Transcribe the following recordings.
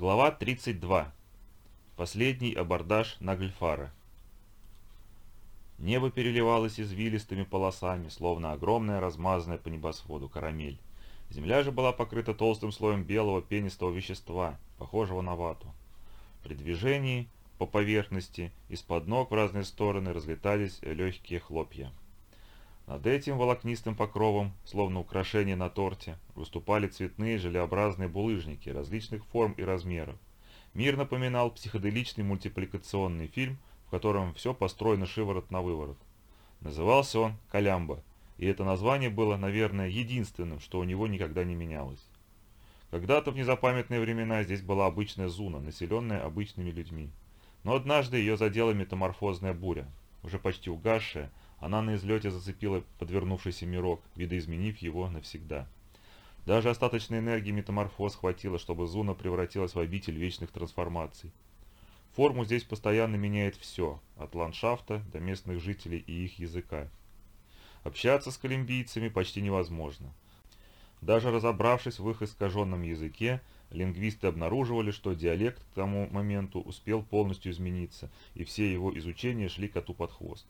Глава 32. Последний абордаж на Гальфара. Небо переливалось извилистыми полосами, словно огромная размазанная по небосводу карамель. Земля же была покрыта толстым слоем белого пенистого вещества, похожего на вату. При движении по поверхности из-под ног в разные стороны разлетались легкие хлопья. Над этим волокнистым покровом, словно украшение на торте, выступали цветные желеобразные булыжники различных форм и размеров. Мир напоминал психоделичный мультипликационный фильм, в котором все построено шиворот на выворот. Назывался он «Калямба», и это название было, наверное, единственным, что у него никогда не менялось. Когда-то в незапамятные времена здесь была обычная зуна, населенная обычными людьми. Но однажды ее задела метаморфозная буря, уже почти угасшая, она на излете зацепила подвернувшийся мирок, видоизменив его навсегда. Даже остаточной энергии метаморфоз хватило, чтобы Зуна превратилась в обитель вечных трансформаций. Форму здесь постоянно меняет все, от ландшафта до местных жителей и их языка. Общаться с колумбийцами почти невозможно. Даже разобравшись в их искаженном языке, лингвисты обнаруживали, что диалект к тому моменту успел полностью измениться, и все его изучения шли коту под хвост.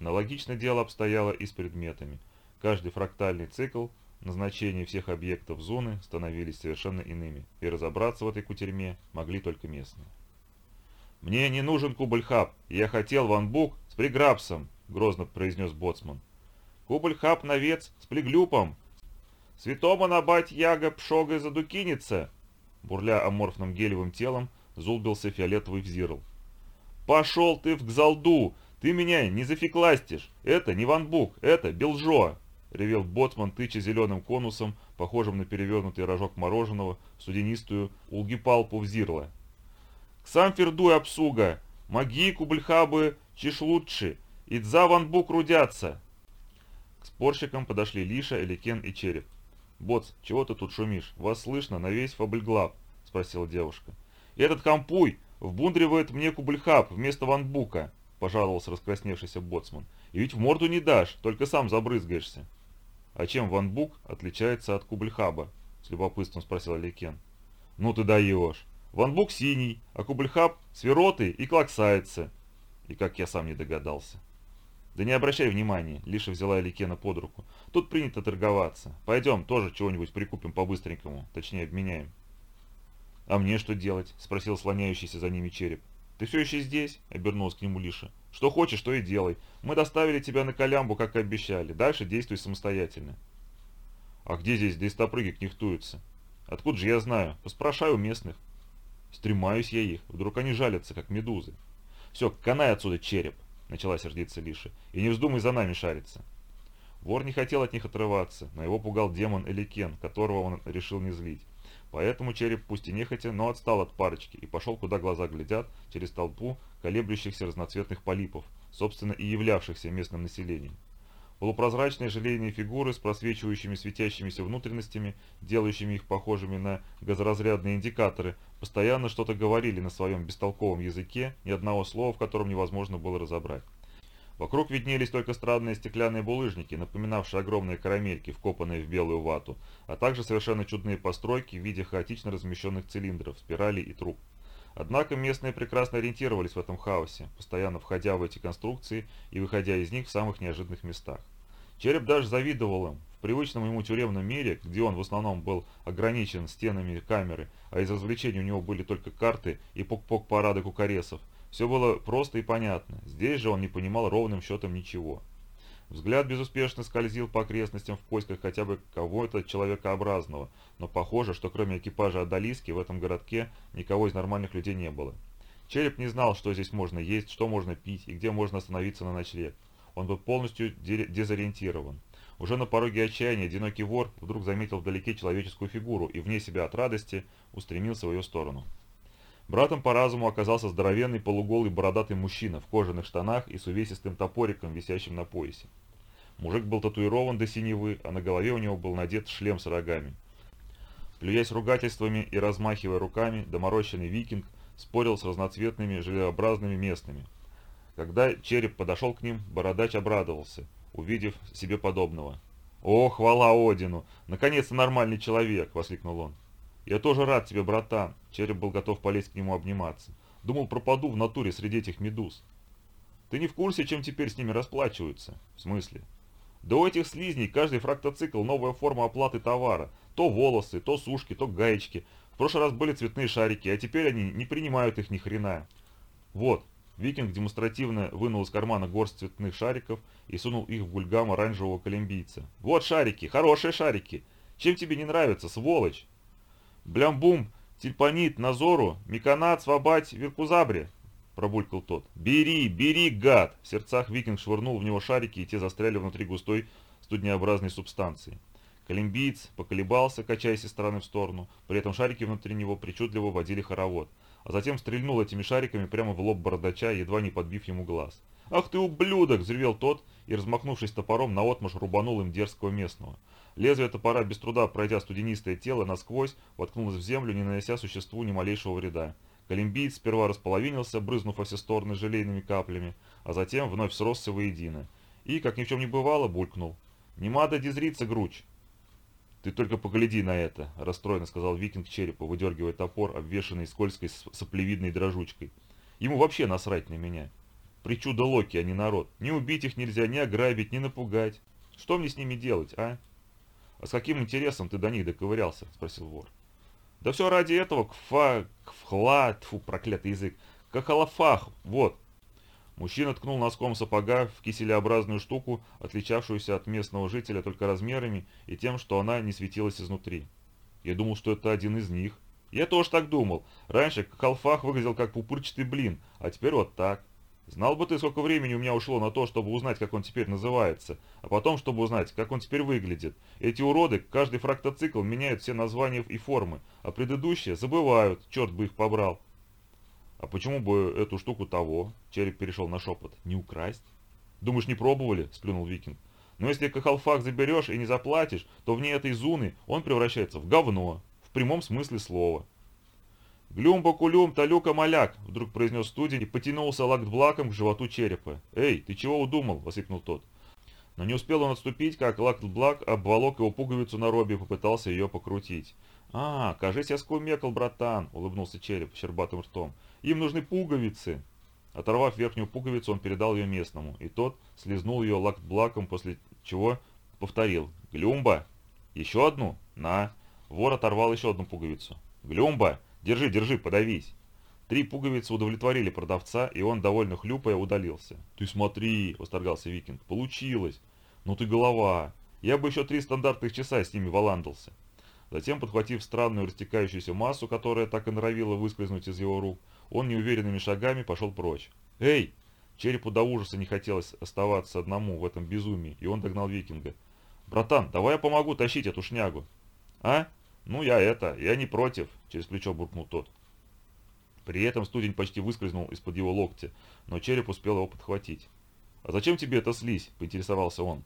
Аналогично дело обстояло и с предметами. Каждый фрактальный цикл, назначение всех объектов зоны становились совершенно иными, и разобраться в этой кутерьме могли только местные. «Мне не нужен кубльхаб, я хотел ванбук с приграбсом», — грозно произнес боцман. «Кубльхаб навец с приглюпом, святома набать яга пшога задукинится», бурля аморфным гелевым телом, зулбился фиолетовый взирл. «Пошел ты в гзалду, «Ты меня не зафикластишь! Это не ванбук, это белжо!» — ревел боцман, тыча зеленым конусом, похожим на перевернутый рожок мороженого, студенистую улгипалпу взирла. «Ксам фердуй обсуга! Маги кубльхабы чешлутши! Идза ванбук рудятся!» К спорщикам подошли Лиша, Эликен и Череп. «Боц, чего ты тут шумишь? Вас слышно на весь фабльглав?» — спросила девушка. «Этот хампуй вбундривает мне кубльхаб вместо ванбука!» — пожаловался раскрасневшийся боцман. «И ведь в морду не дашь, только сам забрызгаешься». «А чем Ван Бук отличается от Кубльхаба?» — с любопытством спросил Аликен. «Ну ты даешь. Ван Бук синий, а Кубльхаб свиротый и клоксается». И как я сам не догадался. «Да не обращай внимания», — Лиша взяла Аликена под руку. «Тут принято торговаться. Пойдем, тоже чего-нибудь прикупим по-быстренькому, точнее обменяем». «А мне что делать?» — спросил слоняющийся за ними череп. «Ты все еще здесь?» — обернулась к нему Лиша. «Что хочешь, то и делай. Мы доставили тебя на Колямбу, как и обещали. Дальше действуй самостоятельно». «А где здесь дестопрыги кнехтуются?» «Откуда же я знаю? Поспрашай у местных». «Стремаюсь я их. Вдруг они жалятся, как медузы». «Все, канай отсюда, череп!» — начала сердиться Лиша. «И не вздумай за нами шариться». Вор не хотел от них отрываться, но его пугал демон Эликен, которого он решил не злить. Поэтому череп пусть и нехотя, но отстал от парочки и пошел, куда глаза глядят, через толпу колеблющихся разноцветных полипов, собственно и являвшихся местным населением. Полупрозрачные желейные фигуры с просвечивающими светящимися внутренностями, делающими их похожими на газоразрядные индикаторы, постоянно что-то говорили на своем бестолковом языке, ни одного слова в котором невозможно было разобрать. Вокруг виднелись только странные стеклянные булыжники, напоминавшие огромные карамельки, вкопанные в белую вату, а также совершенно чудные постройки в виде хаотично размещенных цилиндров, спиралей и труб. Однако местные прекрасно ориентировались в этом хаосе, постоянно входя в эти конструкции и выходя из них в самых неожиданных местах. Череп даже завидовал им. В привычном ему тюремном мире, где он в основном был ограничен стенами камеры, а из развлечений у него были только карты и пок-пок парады кукаресов, все было просто и понятно, здесь же он не понимал ровным счетом ничего. Взгляд безуспешно скользил по окрестностям в поисках хотя бы кого-то человекообразного, но похоже, что кроме экипажа Адалиски в этом городке никого из нормальных людей не было. Череп не знал, что здесь можно есть, что можно пить и где можно остановиться на ночлег. Он был полностью дезориентирован. Уже на пороге отчаяния одинокий вор вдруг заметил вдалеке человеческую фигуру и вне себя от радости устремился в ее сторону. Братом по разуму оказался здоровенный полуголый бородатый мужчина в кожаных штанах и с увесистым топориком, висящим на поясе. Мужик был татуирован до синевы, а на голове у него был надет шлем с рогами. Плюясь ругательствами и размахивая руками, доморощенный викинг спорил с разноцветными желеобразными местными. Когда череп подошел к ним, бородач обрадовался, увидев себе подобного. «О, хвала Одину! Наконец-то нормальный человек!» — воскликнул он. «Я тоже рад тебе, братан!» Череп был готов полезть к нему обниматься. «Думал, пропаду в натуре среди этих медуз». «Ты не в курсе, чем теперь с ними расплачиваются?» «В смысле?» «Да у этих слизней каждый фрактоцикл новая форма оплаты товара. То волосы, то сушки, то гаечки. В прошлый раз были цветные шарики, а теперь они не принимают их ни хрена. Вот, Викинг демонстративно вынул из кармана горсть цветных шариков и сунул их в гульгам оранжевого колумбийца. «Вот шарики, хорошие шарики! Чем тебе не нравится, сволочь?» «Блямбум, тильпанит, назору, миканат, свобать, веркузабре!» пробулькал тот. «Бери, бери, гад!» В сердцах викинг швырнул в него шарики, и те застряли внутри густой студнеобразной субстанции. Колумбиец поколебался, качаясь из стороны в сторону, при этом шарики внутри него причудливо водили хоровод – а затем стрельнул этими шариками прямо в лоб бородача, едва не подбив ему глаз. «Ах ты ублюдок!» – взревел тот и, размахнувшись топором, наотмашь рубанул им дерзкого местного. Лезвие топора, без труда пройдя студенистое тело насквозь, воткнулось в землю, не нанося существу ни малейшего вреда. Колумбиец сперва располовинился, брызнув стороны желейными каплями, а затем вновь сросся воедино. И, как ни в чем не бывало, булькнул. «Не мада груч!» «Ты только погляди на это», – расстроенно сказал викинг черепу, выдергивая топор, обвешанный скользкой соплевидной дрожучкой. «Ему вообще насрать на меня. Причуда Локи, а не народ. Ни убить их нельзя, ни ограбить, ни напугать. Что мне с ними делать, а?» «А с каким интересом ты до них доковырялся?» – спросил вор. «Да все ради этого, кфа, кфхла, тьфу, проклятый язык, кахалафах, вот, Мужчина ткнул носком сапога в киселеобразную штуку, отличавшуюся от местного жителя только размерами и тем, что она не светилась изнутри. Я думал, что это один из них. Я тоже так думал. Раньше колфах выглядел как пупырчатый блин, а теперь вот так. Знал бы ты, сколько времени у меня ушло на то, чтобы узнать, как он теперь называется, а потом, чтобы узнать, как он теперь выглядит. Эти уроды, каждый фрактоцикл меняют все названия и формы, а предыдущие забывают, черт бы их побрал. А почему бы эту штуку того? Череп перешел на шепот. Не украсть? Думаешь, не пробовали? Сплюнул викинг. Но если кахалфак заберешь и не заплатишь, то вне этой зуны он превращается в говно. В прямом смысле слова. «Глюмба-кулюм, талюка-маляк!» — вдруг произнес студень и потянулся лактблаком к животу черепа. «Эй, ты чего удумал?» — воскликнул тот. Но не успел он отступить, как лактблак обволок его пуговицу на робе и попытался ее покрутить. «А, кажись, я скумекал, братан!» — улыбнулся череп щербатым ртом. Им нужны пуговицы. Оторвав верхнюю пуговицу, он передал ее местному, и тот слезнул ее лактблаком, после чего повторил. «Глюмба! Еще одну? На!» Вор оторвал еще одну пуговицу. «Глюмба! Держи, держи, подавись!» Три пуговицы удовлетворили продавца, и он, довольно хлюпая, удалился. «Ты смотри!» – восторгался Викинг. «Получилось! Ну ты голова! Я бы еще три стандартных часа с ними валандался!» Затем, подхватив странную растекающуюся массу, которая так и норовила выскользнуть из его рук, он неуверенными шагами пошел прочь. «Эй!» Черепу до ужаса не хотелось оставаться одному в этом безумии, и он догнал викинга. «Братан, давай я помогу тащить эту шнягу». «А? Ну я это, я не против», — через плечо буркнул тот. При этом студень почти выскользнул из-под его локтя, но череп успел его подхватить. «А зачем тебе эта слизь?» – поинтересовался он.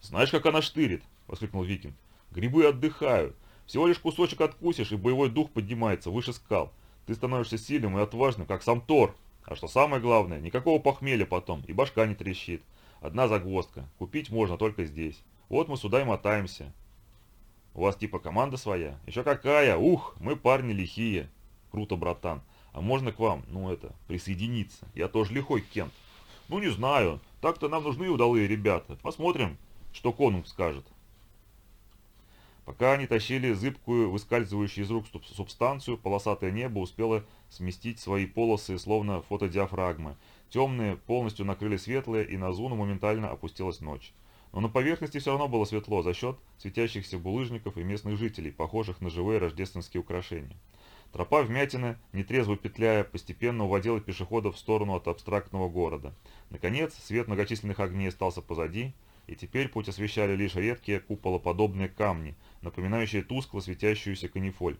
«Знаешь, как она штырит!» – воскликнул викинг. «Грибы отдыхают. Всего лишь кусочек откусишь, и боевой дух поднимается выше скал. Ты становишься сильным и отважным, как сам Тор. А что самое главное, никакого похмелья потом, и башка не трещит. Одна загвоздка. Купить можно только здесь. Вот мы сюда и мотаемся. У вас типа команда своя? Еще какая? Ух, мы парни лихие. Круто, братан. А можно к вам, ну это, присоединиться? Я тоже лихой Кент. Ну не знаю. Так-то нам нужны удалые ребята. Посмотрим, что конунг скажет. Пока они тащили зыбкую, выскальзывающую из рук субстанцию, полосатое небо успело сместить свои полосы, словно фотодиафрагмы. Темные полностью накрыли светлые, и на зону моментально опустилась ночь. Но на поверхности все равно было светло за счет светящихся булыжников и местных жителей, похожих на живые рождественские украшения. Тропа вмятины, нетрезво петляя, постепенно уводила пешеходов в сторону от абстрактного города. Наконец, свет многочисленных огней остался позади, и теперь путь освещали лишь редкие куполоподобные камни, напоминающие тускло светящуюся канифоль.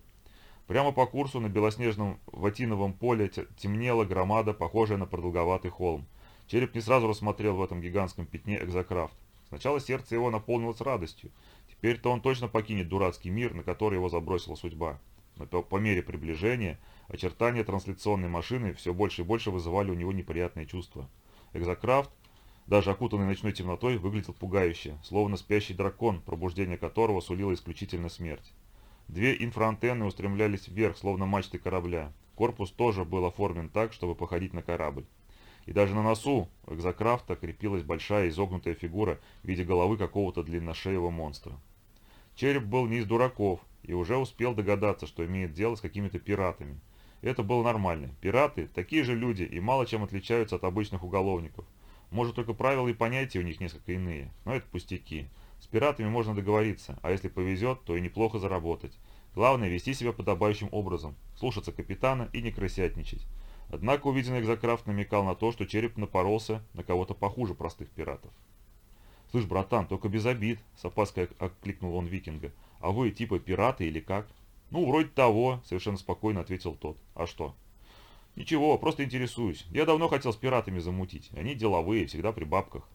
Прямо по курсу на белоснежном ватиновом поле темнела громада, похожая на продолговатый холм. Череп не сразу рассмотрел в этом гигантском пятне экзокрафт. Сначала сердце его наполнилось радостью. Теперь-то он точно покинет дурацкий мир, на который его забросила судьба. Но по, мере приближения очертания трансляционной машины все больше и больше вызывали у него неприятные чувства. Экзокрафт даже окутанный ночной темнотой, выглядел пугающе, словно спящий дракон, пробуждение которого сулило исключительно смерть. Две инфраантенны устремлялись вверх, словно мачты корабля. Корпус тоже был оформлен так, чтобы походить на корабль. И даже на носу экзокрафта крепилась большая изогнутая фигура в виде головы какого-то длинношеего монстра. Череп был не из дураков и уже успел догадаться, что имеет дело с какими-то пиратами. Это было нормально. Пираты – такие же люди и мало чем отличаются от обычных уголовников. Может, только правила и понятия у них несколько иные, но это пустяки. С пиратами можно договориться, а если повезет, то и неплохо заработать. Главное – вести себя подобающим образом, слушаться капитана и не крысятничать. Однако увиденный экзокрафт намекал на то, что череп напоролся на кого-то похуже простых пиратов. «Слышь, братан, только без обид», – с опаской окликнул он викинга. «А вы типа пираты или как?» «Ну, вроде того», – совершенно спокойно ответил тот. «А что?» «Ничего, просто интересуюсь. Я давно хотел с пиратами замутить. Они деловые, всегда при бабках.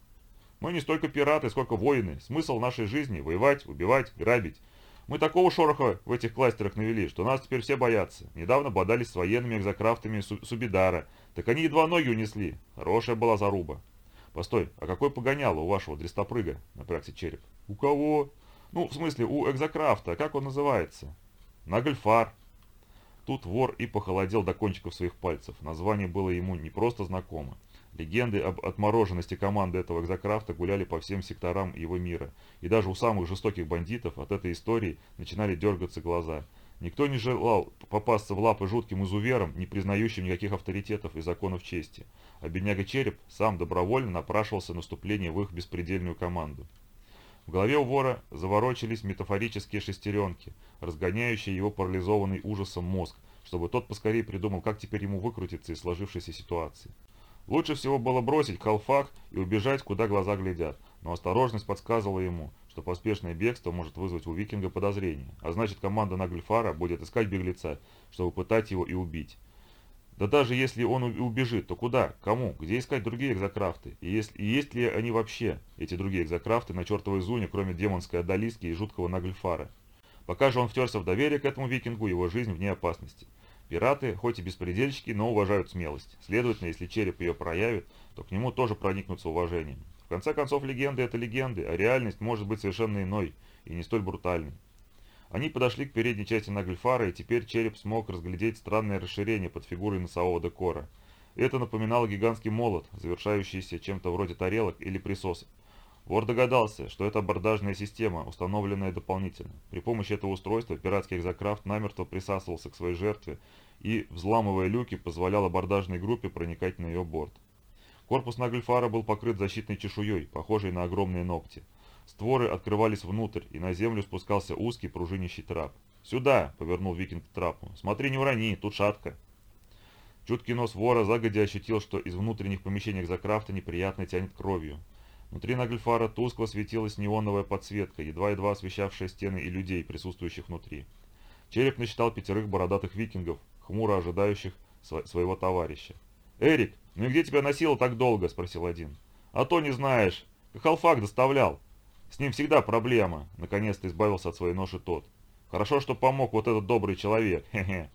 Мы не столько пираты, сколько воины. Смысл нашей жизни – воевать, убивать, грабить. Мы такого шороха в этих кластерах навели, что нас теперь все боятся. Недавно бодались с военными экзокрафтами Субидара. Так они едва ноги унесли. Хорошая была заруба. Постой, а какой погоняло у вашего дрестопрыга? Напрягся череп. У кого? Ну, в смысле, у экзокрафта. Как он называется? Нагльфар. Тут вор и похолодел до кончиков своих пальцев. Название было ему не просто знакомо. Легенды об отмороженности команды этого экзокрафта гуляли по всем секторам его мира, и даже у самых жестоких бандитов от этой истории начинали дергаться глаза. Никто не желал попасться в лапы жутким изуверам, не признающим никаких авторитетов и законов чести, а бедняга Череп сам добровольно напрашивался наступление в их беспредельную команду. В голове у вора заворочились метафорические шестеренки, разгоняющие его парализованный ужасом мозг, чтобы тот поскорее придумал, как теперь ему выкрутиться из сложившейся ситуации. Лучше всего было бросить халфак и убежать, куда глаза глядят, но осторожность подсказывала ему, что поспешное бегство может вызвать у викинга подозрение, а значит команда Нагльфара будет искать беглеца, чтобы пытать его и убить. Да даже если он убежит, то куда, кому, где искать другие экзокрафты, и, есть, и есть ли они вообще, эти другие экзокрафты, на чертовой зуне, кроме демонской Адалиски и жуткого Нагльфара. Пока же он втерся в доверие к этому викингу, его жизнь вне опасности. Пираты, хоть и беспредельщики, но уважают смелость. Следовательно, если череп ее проявит, то к нему тоже проникнутся уважением. В конце концов, легенды – это легенды, а реальность может быть совершенно иной и не столь брутальной. Они подошли к передней части Нагльфара, и теперь череп смог разглядеть странное расширение под фигурой носового декора. Это напоминало гигантский молот, завершающийся чем-то вроде тарелок или присосок. Вор догадался, что это абордажная система, установленная дополнительно. При помощи этого устройства пиратский экзокрафт намертво присасывался к своей жертве и, взламывая люки, позволял абордажной группе проникать на ее борт. Корпус Нагльфара был покрыт защитной чешуей, похожей на огромные ногти. Створы открывались внутрь, и на землю спускался узкий пружинящий трап. «Сюда!» — повернул викинг к трапу. «Смотри, не урони, тут шатка!» Чуткий нос вора загодя ощутил, что из внутренних помещений экзокрафта неприятно тянет кровью. Внутри Нагльфара тускло светилась неоновая подсветка, едва-едва освещавшая стены и людей, присутствующих внутри. Череп насчитал пятерых бородатых викингов, хмуро ожидающих своего товарища. «Эрик, ну и где тебя носило так долго?» – спросил один. «А то не знаешь. Халфак доставлял. С ним всегда проблема», – наконец-то избавился от своей ноши тот. «Хорошо, что помог вот этот добрый человек. Хе-хе».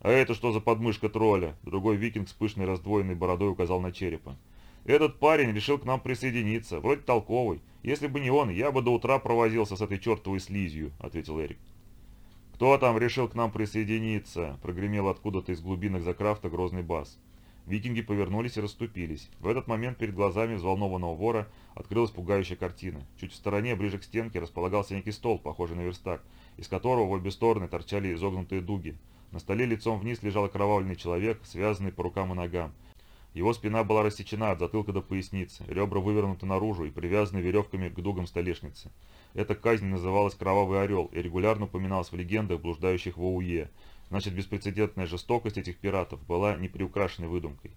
«А это что за подмышка тролля?» Другой викинг с пышной раздвоенной бородой указал на черепа. Этот парень решил к нам присоединиться, вроде толковый. Если бы не он, я бы до утра провозился с этой чертовой слизью», — ответил Эрик. «Кто там решил к нам присоединиться?» — прогремел откуда-то из глубинок закрафта грозный бас. Викинги повернулись и расступились. В этот момент перед глазами взволнованного вора открылась пугающая картина. Чуть в стороне, ближе к стенке, располагался некий стол, похожий на верстак, из которого в обе стороны торчали изогнутые дуги. На столе лицом вниз лежал окровавленный человек, связанный по рукам и ногам. Его спина была рассечена от затылка до поясницы, ребра вывернуты наружу и привязаны веревками к дугам столешницы. Эта казнь называлась «Кровавый орел» и регулярно упоминалась в легендах, блуждающих в ОУЕ. Значит, беспрецедентная жестокость этих пиратов была неприукрашенной выдумкой.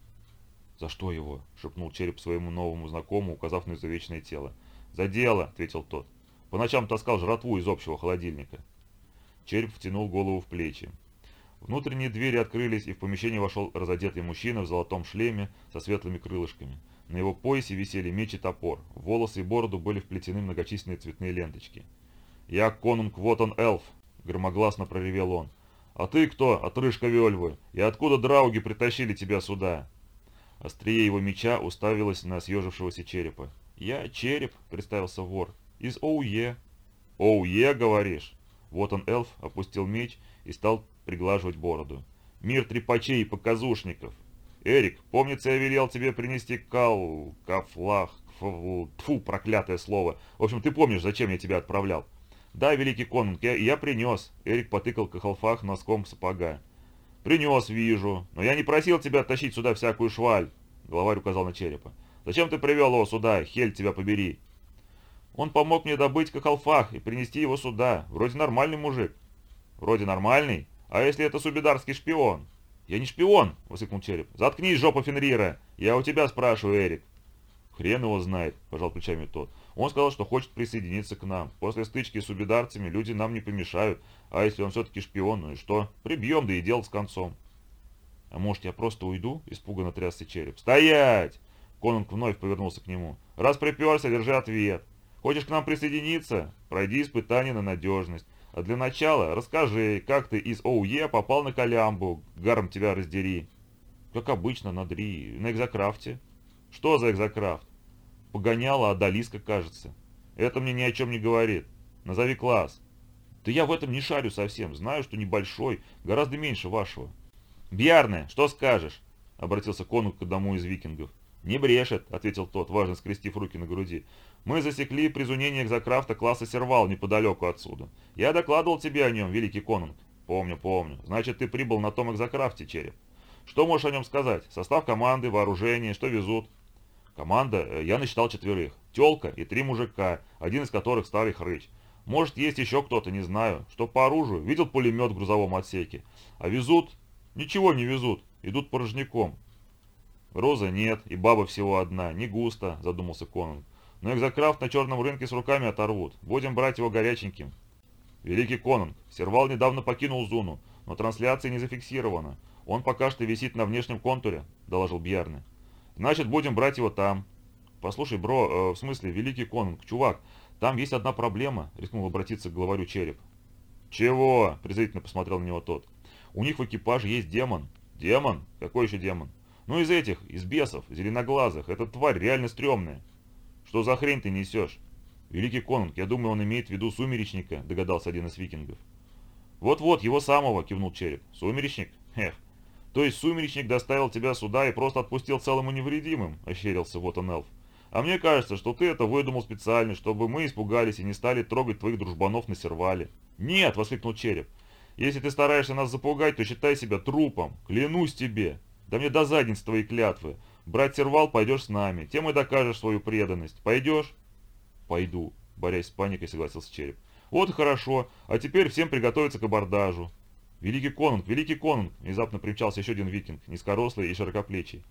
«За что его?» – шепнул череп своему новому знакомому, указав на изувеченное тело. «За дело!» – ответил тот. «По ночам таскал жратву из общего холодильника». Череп втянул голову в плечи. Внутренние двери открылись, и в помещение вошел разодетый мужчина в золотом шлеме со светлыми крылышками. На его поясе висели меч и топор. Волосы и бороду были вплетены многочисленные цветные ленточки. «Я конунг, вот он эльф!» — громогласно проревел он. «А ты кто, отрыжка Вельвы? И откуда драуги притащили тебя сюда?» Острие его меча уставилось на съежившегося черепа. «Я череп», — представился вор, — «из ОУЕ». «ОУЕ, говоришь? Вот он, эльф, опустил меч и стал приглаживать бороду. «Мир трепачей и показушников! Эрик, помнится, я велел тебе принести кал... кафлах... Тфу, проклятое слово. В общем, ты помнишь, зачем я тебя отправлял?» «Да, великий конунг, я, я принес», — Эрик потыкал кахалфах носком сапога. «Принес, вижу. Но я не просил тебя тащить сюда всякую шваль», — главарь указал на черепа. «Зачем ты привел его сюда? Хель тебя побери». «Он помог мне добыть кахалфах и принести его сюда. Вроде нормальный мужик». «Вроде нормальный? А если это субидарский шпион?» «Я не шпион!» — воскликнул череп. «Заткнись, жопа Фенрира! Я у тебя спрашиваю, Эрик!» «Хрен его знает», — пожал плечами тот. «Он сказал, что хочет присоединиться к нам. После стычки с убидарцами люди нам не помешают. А если он все-таки шпион, ну и что? Прибьем, да и дело с концом». «А может, я просто уйду?» — испуганно трясся череп. «Стоять!» Конунг вновь повернулся к нему. «Раз приперся, держи ответ. Хочешь к нам присоединиться? Пройди испытание на надежность. А для начала расскажи, как ты из ОУЕ попал на Колямбу, гарм тебя раздери. Как обычно, на Дри, на экзокрафте. Что за экзокрафт? Погоняла Адалиска, кажется. Это мне ни о чем не говорит. Назови класс. Да я в этом не шарю совсем, знаю, что небольшой, гораздо меньше вашего. Бьярне, что скажешь? Обратился конунг к одному из викингов. «Не брешет», — ответил тот, важно скрестив руки на груди. Мы засекли призунение экзокрафта класса Сервал неподалеку отсюда. Я докладывал тебе о нем, великий конунг. Помню, помню. Значит, ты прибыл на том экзокрафте, череп. Что можешь о нем сказать? Состав команды, вооружение, что везут? Команда, э, я насчитал четверых. Телка и три мужика, один из которых старый хрыч. Может, есть еще кто-то, не знаю. Что по оружию? Видел пулемет в грузовом отсеке. А везут? Ничего не везут. Идут порожняком. Роза нет, и баба всего одна. Не густо, задумался Конан. Но экзокрафт на черном рынке с руками оторвут. Будем брать его горяченьким. Великий Конунг, Сервал недавно покинул Зуну, но трансляция не зафиксирована. Он пока что висит на внешнем контуре, доложил Бьярны. Значит, будем брать его там. Послушай, бро, э, в смысле, Великий Конунг, чувак, там есть одна проблема, рискнул обратиться к главарю Череп. Чего? презрительно посмотрел на него тот. У них в экипаже есть демон. Демон? Какой еще демон? Ну из этих, из бесов, зеленоглазых. Эта тварь реально стрёмная. «Что за хрень ты несешь?» «Великий конунг, я думаю, он имеет в виду сумеречника», — догадался один из викингов. «Вот-вот, его самого», — кивнул череп. «Сумеречник? Эх. То есть сумеречник доставил тебя сюда и просто отпустил целым и невредимым?» — ощерился вот он эльф. «А мне кажется, что ты это выдумал специально, чтобы мы испугались и не стали трогать твоих дружбанов на сервале». «Нет!» — воскликнул череп. «Если ты стараешься нас запугать, то считай себя трупом. Клянусь тебе. Да мне до задниц твои клятвы. Брать сервал пойдешь с нами, тем и докажешь свою преданность. Пойдешь?» «Пойду», — борясь с паникой, согласился Череп. «Вот и хорошо, а теперь всем приготовиться к абордажу». «Великий конунг, великий конунг!» — внезапно примчался еще один викинг, низкорослый и широкоплечий.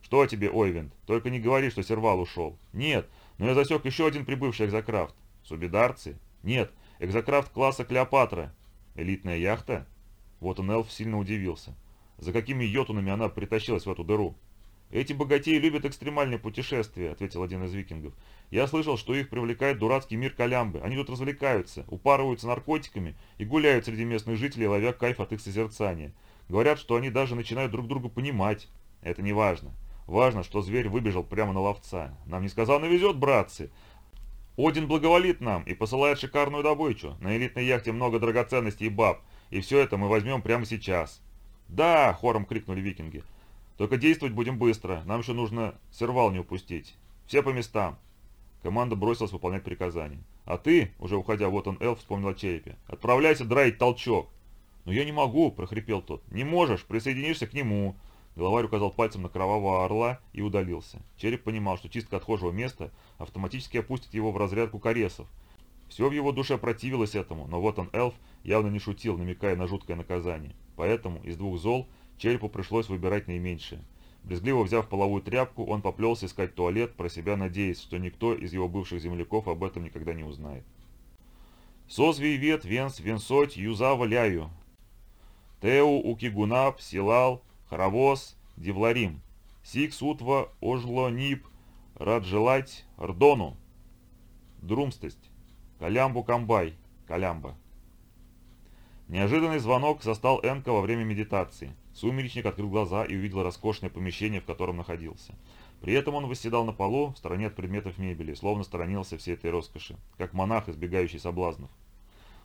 «Что тебе, Ойвент? Только не говори, что сервал ушел». «Нет, но я засек еще один прибывший экзокрафт». «Субидарцы?» «Нет, экзокрафт класса Клеопатра». «Элитная яхта?» Вот он, эльф, сильно удивился. За какими йотунами она притащилась в эту дыру? «Эти богатеи любят экстремальные путешествия», — ответил один из викингов. «Я слышал, что их привлекает дурацкий мир Колямбы. Они тут развлекаются, упарываются наркотиками и гуляют среди местных жителей, ловя кайф от их созерцания. Говорят, что они даже начинают друг друга понимать. Это не важно. Важно, что зверь выбежал прямо на ловца. Нам несказанно везет, братцы. Один благоволит нам и посылает шикарную добычу. На элитной яхте много драгоценностей и баб, и все это мы возьмем прямо сейчас». «Да!» — хором крикнули викинги. Только действовать будем быстро, нам еще нужно сервал не упустить. Все по местам. Команда бросилась выполнять приказания. А ты, уже уходя, вот он, эльф, вспомнил о черепе. Отправляйся драить толчок. Но я не могу, прохрипел тот. Не можешь, присоединишься к нему. Главарь указал пальцем на кровавого орла и удалился. Череп понимал, что чистка отхожего места автоматически опустит его в разряд кукаресов. Все в его душе противилось этому, но вот он, эльф, явно не шутил, намекая на жуткое наказание. Поэтому из двух зол Черепу пришлось выбирать наименьшее. Брезгливо взяв половую тряпку, он поплелся искать туалет, про себя надеясь, что никто из его бывших земляков об этом никогда не узнает. Созвий вет венс венсоть юзава ляю. Теу укигунап силал харавос дивларим. Сикс утва ожло нип раджелать рдону. Друмстость. Калямбу камбай. Калямба. Неожиданный звонок застал Энка во время медитации. Сумеречник открыл глаза и увидел роскошное помещение, в котором находился. При этом он восседал на полу, в стороне от предметов мебели, словно сторонился всей этой роскоши, как монах, избегающий соблазнов.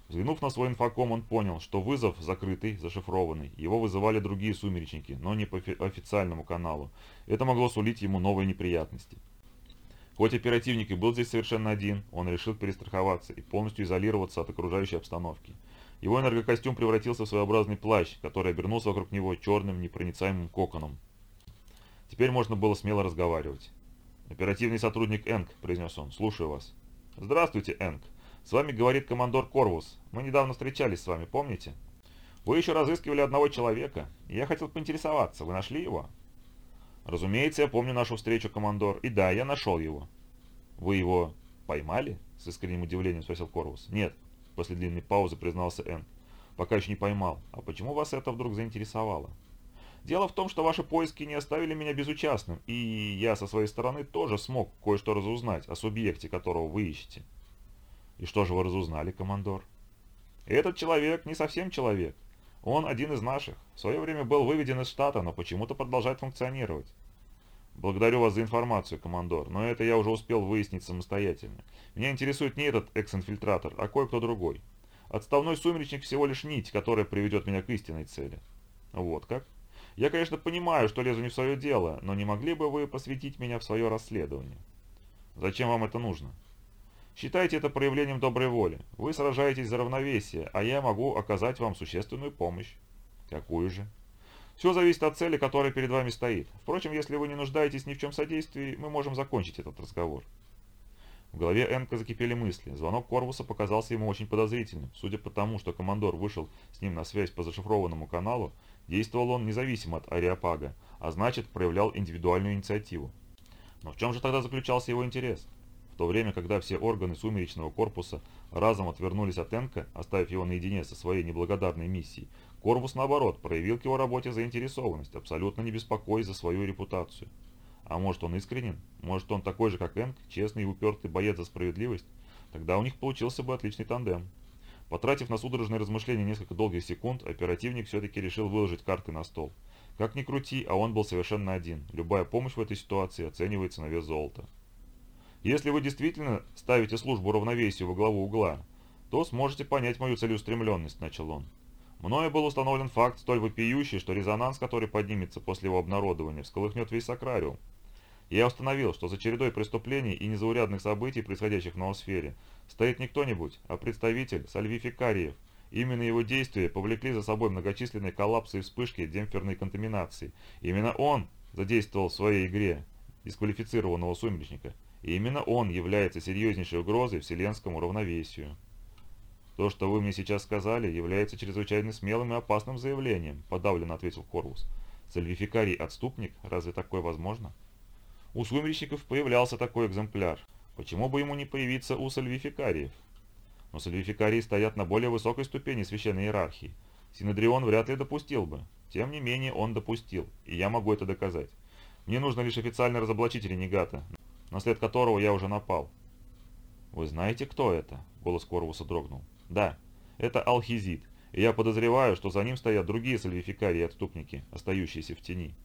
Взглянув на свой инфоком, он понял, что вызов закрытый, зашифрованный. Его вызывали другие сумеречники, но не по официальному каналу. Это могло сулить ему новые неприятности. Хоть оперативник и был здесь совершенно один, он решил перестраховаться и полностью изолироваться от окружающей обстановки. Его энергокостюм превратился в своеобразный плащ, который обернулся вокруг него черным непроницаемым коконом. Теперь можно было смело разговаривать. «Оперативный сотрудник Энг», — произнес он, — «слушаю вас». «Здравствуйте, Энг. С вами говорит командор Корвус. Мы недавно встречались с вами, помните? Вы еще разыскивали одного человека, и я хотел поинтересоваться, вы нашли его? Разумеется, я помню нашу встречу, командор, и да, я нашел его. Вы его поймали? С искренним удивлением спросил Корвус. Нет, после длинной паузы признался Энн. Пока еще не поймал. А почему вас это вдруг заинтересовало? Дело в том, что ваши поиски не оставили меня безучастным, и я со своей стороны тоже смог кое-что разузнать о субъекте, которого вы ищете. И что же вы разузнали, командор? Этот человек не совсем человек. Он один из наших. В свое время был выведен из штата, но почему-то продолжает функционировать. Благодарю вас за информацию, командор, но это я уже успел выяснить самостоятельно. Меня интересует не этот экс-инфильтратор, а кое-кто другой. Отставной сумеречник всего лишь нить, которая приведет меня к истинной цели. Вот как? Я, конечно, понимаю, что лезу не в свое дело, но не могли бы вы посвятить меня в свое расследование? Зачем вам это нужно? Считайте это проявлением доброй воли. Вы сражаетесь за равновесие, а я могу оказать вам существенную помощь. Какую же? Все зависит от цели, которая перед вами стоит. Впрочем, если вы не нуждаетесь ни в чем содействии, мы можем закончить этот разговор. В голове Энка закипели мысли. Звонок Корвуса показался ему очень подозрительным. Судя по тому, что командор вышел с ним на связь по зашифрованному каналу, действовал он независимо от Ариапага, а значит проявлял индивидуальную инициативу. Но в чем же тогда заключался его интерес? В то время, когда все органы сумеречного корпуса разом отвернулись от Энка, оставив его наедине со своей неблагодарной миссией, корпус, наоборот, проявил к его работе заинтересованность, абсолютно не беспокоясь за свою репутацию. А может он искренен? Может он такой же, как Энк, честный и упертый боец за справедливость? Тогда у них получился бы отличный тандем. Потратив на судорожные размышления несколько долгих секунд, оперативник все-таки решил выложить карты на стол. Как ни крути, а он был совершенно один. Любая помощь в этой ситуации оценивается на вес золота. Если вы действительно ставите службу равновесию во главу угла, то сможете понять мою целеустремленность», – начал он. Мною был установлен факт столь вопиющий, что резонанс, который поднимется после его обнародования, всколыхнет весь сакрариум. Я установил, что за чередой преступлений и незаурядных событий, происходящих в ноосфере, стоит не кто-нибудь, а представитель Сальвификариев. Именно его действия повлекли за собой многочисленные коллапсы и вспышки демпферной контаминации. Именно он задействовал в своей игре дисквалифицированного сумеречника – и именно он является серьезнейшей угрозой вселенскому равновесию. То, что вы мне сейчас сказали, является чрезвычайно смелым и опасным заявлением, подавленно ответил Корвус. Сальвификарий отступник? Разве такое возможно? У сумеречников появлялся такой экземпляр. Почему бы ему не появиться у сальвификариев? Но сальвификарии стоят на более высокой ступени священной иерархии. Синодрион вряд ли допустил бы. Тем не менее, он допустил, и я могу это доказать. Мне нужно лишь официально разоблачить ренегата, на след которого я уже напал. «Вы знаете, кто это?» – голос Корвуса дрогнул. «Да, это Алхизит, и я подозреваю, что за ним стоят другие сальвификарии и отступники, остающиеся в тени.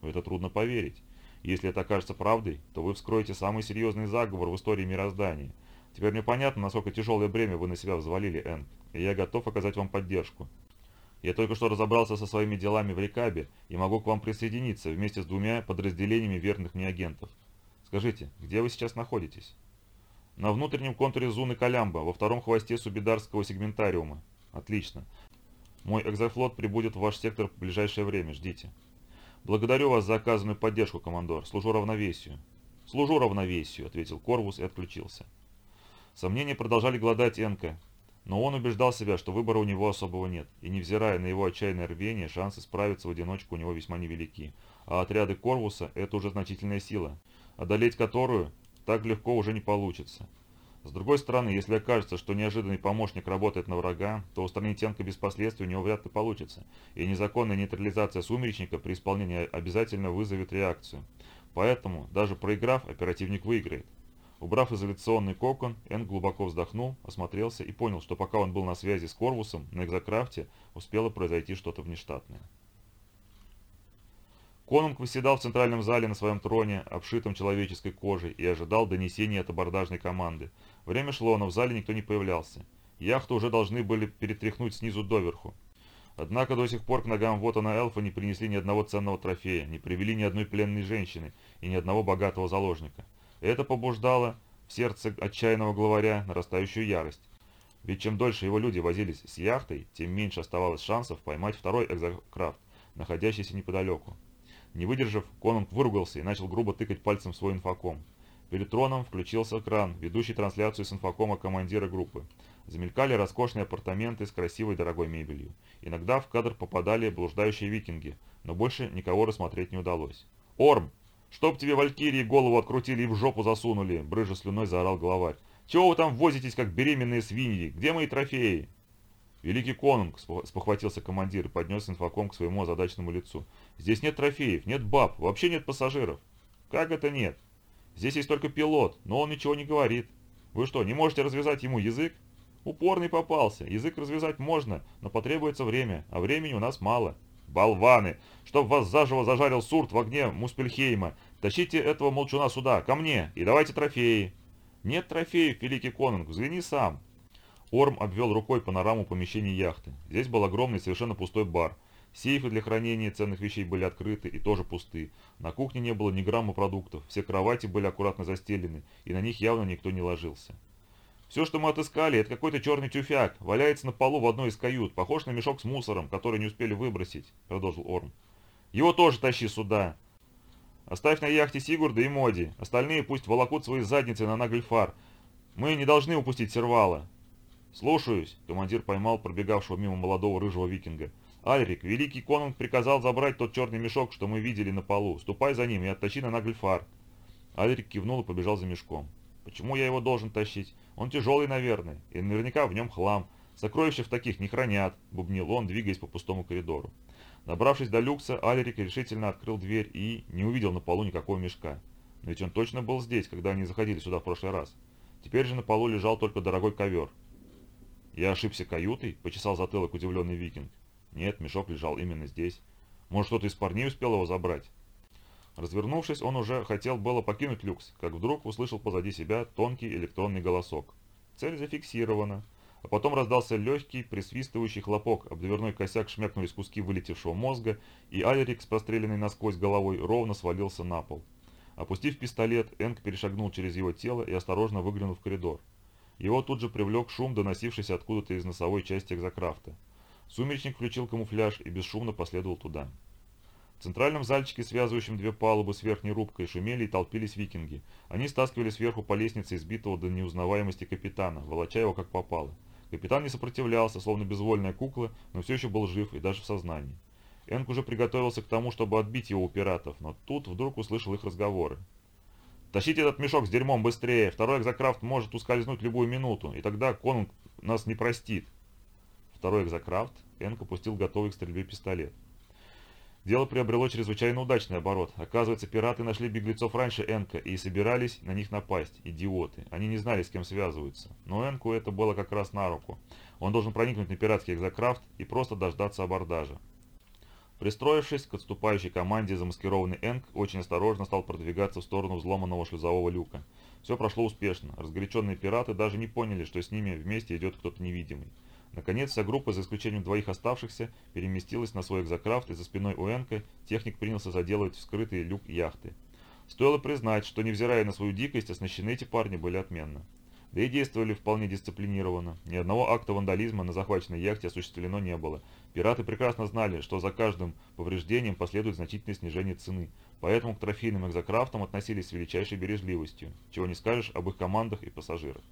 В это трудно поверить. Если это окажется правдой, то вы вскроете самый серьезный заговор в истории мироздания. Теперь мне понятно, насколько тяжелое бремя вы на себя взвалили, Энн, и я готов оказать вам поддержку. Я только что разобрался со своими делами в Рекабе и могу к вам присоединиться вместе с двумя подразделениями верных мне агентов. Скажите, где вы сейчас находитесь? На внутреннем контуре зоны Калямба, во втором хвосте субидарского сегментариума. Отлично. Мой экзофлот прибудет в ваш сектор в ближайшее время, ждите. Благодарю вас за оказанную поддержку, командор. Служу равновесию. Служу равновесию, ответил Корвус и отключился. Сомнения продолжали гладать Энка, но он убеждал себя, что выбора у него особого нет, и невзирая на его отчаянное рвение, шансы справиться в одиночку у него весьма невелики, а отряды Корвуса – это уже значительная сила – одолеть которую так легко уже не получится. С другой стороны, если окажется, что неожиданный помощник работает на врага, то устранить Тенка без последствий у него вряд ли получится, и незаконная нейтрализация сумеречника при исполнении обязательно вызовет реакцию. Поэтому, даже проиграв, оперативник выиграет. Убрав изоляционный кокон, Энн глубоко вздохнул, осмотрелся и понял, что пока он был на связи с Корвусом, на экзокрафте успело произойти что-то внештатное. Конунг выседал в центральном зале на своем троне, обшитом человеческой кожей, и ожидал донесений от абордажной команды. Время шло, но в зале никто не появлялся. яхту уже должны были перетряхнуть снизу доверху. Однако до сих пор к ногам Вотана Элфа не принесли ни одного ценного трофея, не привели ни одной пленной женщины и ни одного богатого заложника. Это побуждало в сердце отчаянного главаря нарастающую ярость. Ведь чем дольше его люди возились с яхтой, тем меньше оставалось шансов поймать второй экзокрафт, находящийся неподалеку. Не выдержав, Конунг выругался и начал грубо тыкать пальцем свой инфоком. Перед троном включился кран, ведущий трансляцию с инфокома командира группы. Замелькали роскошные апартаменты с красивой дорогой мебелью. Иногда в кадр попадали блуждающие викинги, но больше никого рассмотреть не удалось. «Орм! Чтоб тебе валькирии голову открутили и в жопу засунули!» – брыжа слюной заорал главарь. «Чего вы там возитесь, как беременные свиньи? Где мои трофеи?» «Великий конунг!» – спохватился командир и поднес инфоком к своему озадаченному лицу. «Здесь нет трофеев, нет баб, вообще нет пассажиров». «Как это нет?» «Здесь есть только пилот, но он ничего не говорит. Вы что, не можете развязать ему язык?» «Упорный попался. Язык развязать можно, но потребуется время, а времени у нас мало». «Болваны! Чтоб вас заживо зажарил Сурт в огне Муспельхейма! Тащите этого молчуна сюда, ко мне, и давайте трофеи!» «Нет трофеев, великий конунг, взгляни сам!» Орм обвел рукой панораму помещений яхты. Здесь был огромный совершенно пустой бар. Сейфы для хранения ценных вещей были открыты и тоже пусты. На кухне не было ни грамма продуктов, все кровати были аккуратно застелены, и на них явно никто не ложился. Все, что мы отыскали, это какой-то черный тюфяк, валяется на полу в одной из кают, похож на мешок с мусором, который не успели выбросить», — продолжил Орм. «Его тоже тащи сюда. Оставь на яхте Сигурда и Моди, остальные пусть волокут свои задницы на Нагльфар. Мы не должны упустить сервала». «Слушаюсь», — командир поймал пробегавшего мимо молодого рыжего викинга. «Альрик, великий конунг приказал забрать тот черный мешок, что мы видели на полу. Ступай за ним и оттащи на Нагльфар». Альрик кивнул и побежал за мешком. «Почему я его должен тащить? Он тяжелый, наверное, и наверняка в нем хлам. Сокровища в таких не хранят», — бубнил он, двигаясь по пустому коридору. Добравшись до люкса, Алерик решительно открыл дверь и не увидел на полу никакого мешка. Но ведь он точно был здесь, когда они заходили сюда в прошлый раз. Теперь же на полу лежал только дорогой ковер. «Я ошибся каютой?» – почесал затылок удивленный викинг. «Нет, мешок лежал именно здесь. Может, кто-то из парней успел его забрать?» Развернувшись, он уже хотел было покинуть люкс, как вдруг услышал позади себя тонкий электронный голосок. Цель зафиксирована. А потом раздался легкий, присвистывающий хлопок, об дверной косяк шмякнулись куски вылетевшего мозга, и Алерик с простреленной насквозь головой ровно свалился на пол. Опустив пистолет, Энк перешагнул через его тело и осторожно выглянул в коридор. Его тут же привлек шум, доносившийся откуда-то из носовой части экзокрафта. Сумеречник включил камуфляж и бесшумно последовал туда. В центральном зальчике, связывающем две палубы с верхней рубкой, шумели и толпились викинги. Они стаскивали сверху по лестнице избитого до неузнаваемости капитана, волоча его как попало. Капитан не сопротивлялся, словно безвольная кукла, но все еще был жив и даже в сознании. Энк уже приготовился к тому, чтобы отбить его у пиратов, но тут вдруг услышал их разговоры. «Тащите этот мешок с дерьмом быстрее! Второй экзокрафт может ускользнуть любую минуту, и тогда конунг нас не простит!» Второй экзокрафт Энк опустил готовый к стрельбе пистолет. Дело приобрело чрезвычайно удачный оборот. Оказывается, пираты нашли беглецов раньше Энка и собирались на них напасть. Идиоты. Они не знали, с кем связываются. Но Энку это было как раз на руку. Он должен проникнуть на пиратский экзокрафт и просто дождаться абордажа. Пристроившись к отступающей команде, замаскированный Энк очень осторожно стал продвигаться в сторону взломанного шлюзового люка. Все прошло успешно. Разгоряченные пираты даже не поняли, что с ними вместе идет кто-то невидимый. Наконец, вся группа, за исключением двоих оставшихся, переместилась на свой экзокрафт, и за спиной у Энка техник принялся заделывать вскрытый люк яхты. Стоило признать, что, невзирая на свою дикость, оснащены эти парни были отменно. Да и действовали вполне дисциплинированно. Ни одного акта вандализма на захваченной яхте осуществлено не было. Пираты прекрасно знали, что за каждым повреждением последует значительное снижение цены, поэтому к трофейным экзокрафтам относились с величайшей бережливостью, чего не скажешь об их командах и пассажирах.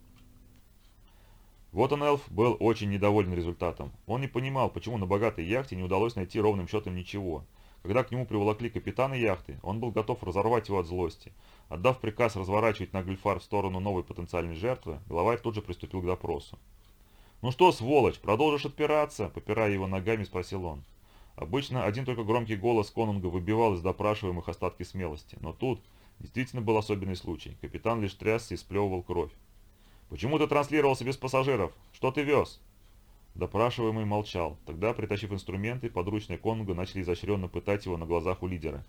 Вот Элф, был очень недоволен результатом. Он не понимал, почему на богатой яхте не удалось найти ровным счетом ничего. Когда к нему приволокли капитана яхты, он был готов разорвать его от злости. Отдав приказ разворачивать Нагльфар в сторону новой потенциальной жертвы, главарь тут же приступил к допросу. «Ну что, сволочь, продолжишь отпираться?» – попирая его ногами, спросил он. Обычно один только громкий голос Конунга выбивал из допрашиваемых остатки смелости, но тут действительно был особенный случай. Капитан лишь трясся и сплевывал кровь. «Почему ты транслировался без пассажиров? Что ты вез?» Допрашиваемый молчал. Тогда, притащив инструменты, подручные Конга начали изощренно пытать его на глазах у лидера.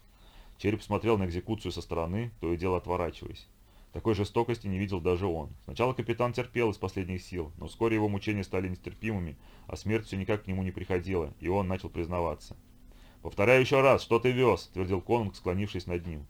Череп смотрел на экзекуцию со стороны, то и дело отворачиваясь. Такой жестокости не видел даже он. Сначала капитан терпел из последних сил, но вскоре его мучения стали нестерпимыми, а смерть все никак к нему не приходила, и он начал признаваться. «Повторяю еще раз, что ты вез?» – твердил Конунг, склонившись над ним.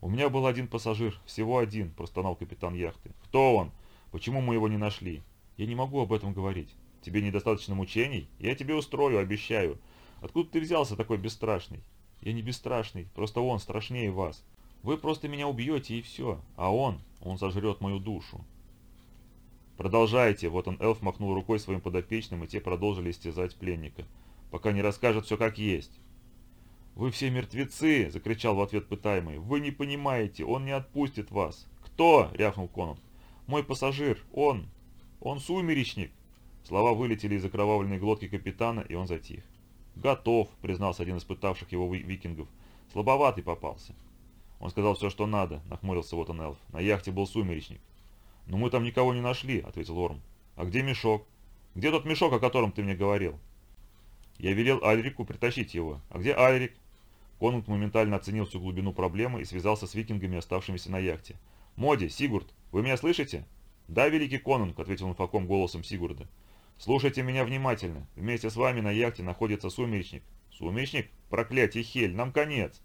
«У меня был один пассажир, всего один», – простонал капитан яхты. «Кто он? Почему мы его не нашли?» «Я не могу об этом говорить. Тебе недостаточно мучений? Я тебе устрою, обещаю. Откуда ты взялся такой бесстрашный?» «Я не бесстрашный, просто он страшнее вас. Вы просто меня убьете и все, а он, он сожрет мою душу». «Продолжайте», вот он, эльф махнул рукой своим подопечным, и те продолжили истязать пленника, пока не расскажет все как есть. «Вы все мертвецы!» – закричал в ответ пытаемый. «Вы не понимаете, он не отпустит вас!» «Кто?» – рявкнул Конан. «Мой пассажир, он! Он сумеречник!» Слова вылетели из окровавленной глотки капитана, и он затих. «Готов», — признался один из пытавших его викингов. «Слабоватый попался». Он сказал все, что надо, нахмурился вот он эльф. На яхте был сумеречник. «Но мы там никого не нашли», — ответил Орм. «А где мешок? Где тот мешок, о котором ты мне говорил?» «Я велел Альрику притащить его. А где Альрик?» Конунг моментально оценил всю глубину проблемы и связался с викингами, оставшимися на яхте. «Моди, Сигурд, вы меня слышите?» «Да, великий Конунг», — ответил он факом голосом Сигурда. «Слушайте меня внимательно. Вместе с вами на яхте находится сумеречник». «Сумеречник? Проклятие, Хель, нам конец!»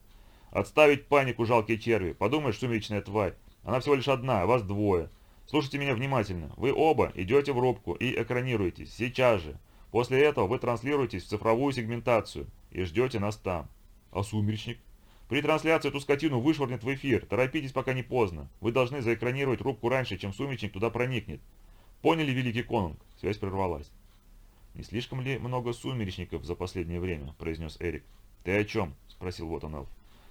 «Отставить панику, жалкие черви. Подумаешь, сумеречная тварь. Она всего лишь одна, а вас двое. Слушайте меня внимательно. Вы оба идете в рубку и экранируетесь. Сейчас же. После этого вы транслируетесь в цифровую сегментацию и ждете нас там. А сумеречник? При трансляции эту скотину вышвырнет в эфир. Торопитесь, пока не поздно. Вы должны заэкранировать рубку раньше, чем сумеречник туда проникнет. Поняли, великий конунг? Связь прервалась. «Не слишком ли много сумеречников за последнее время?» – произнес Эрик. «Ты о чем?» – спросил вот.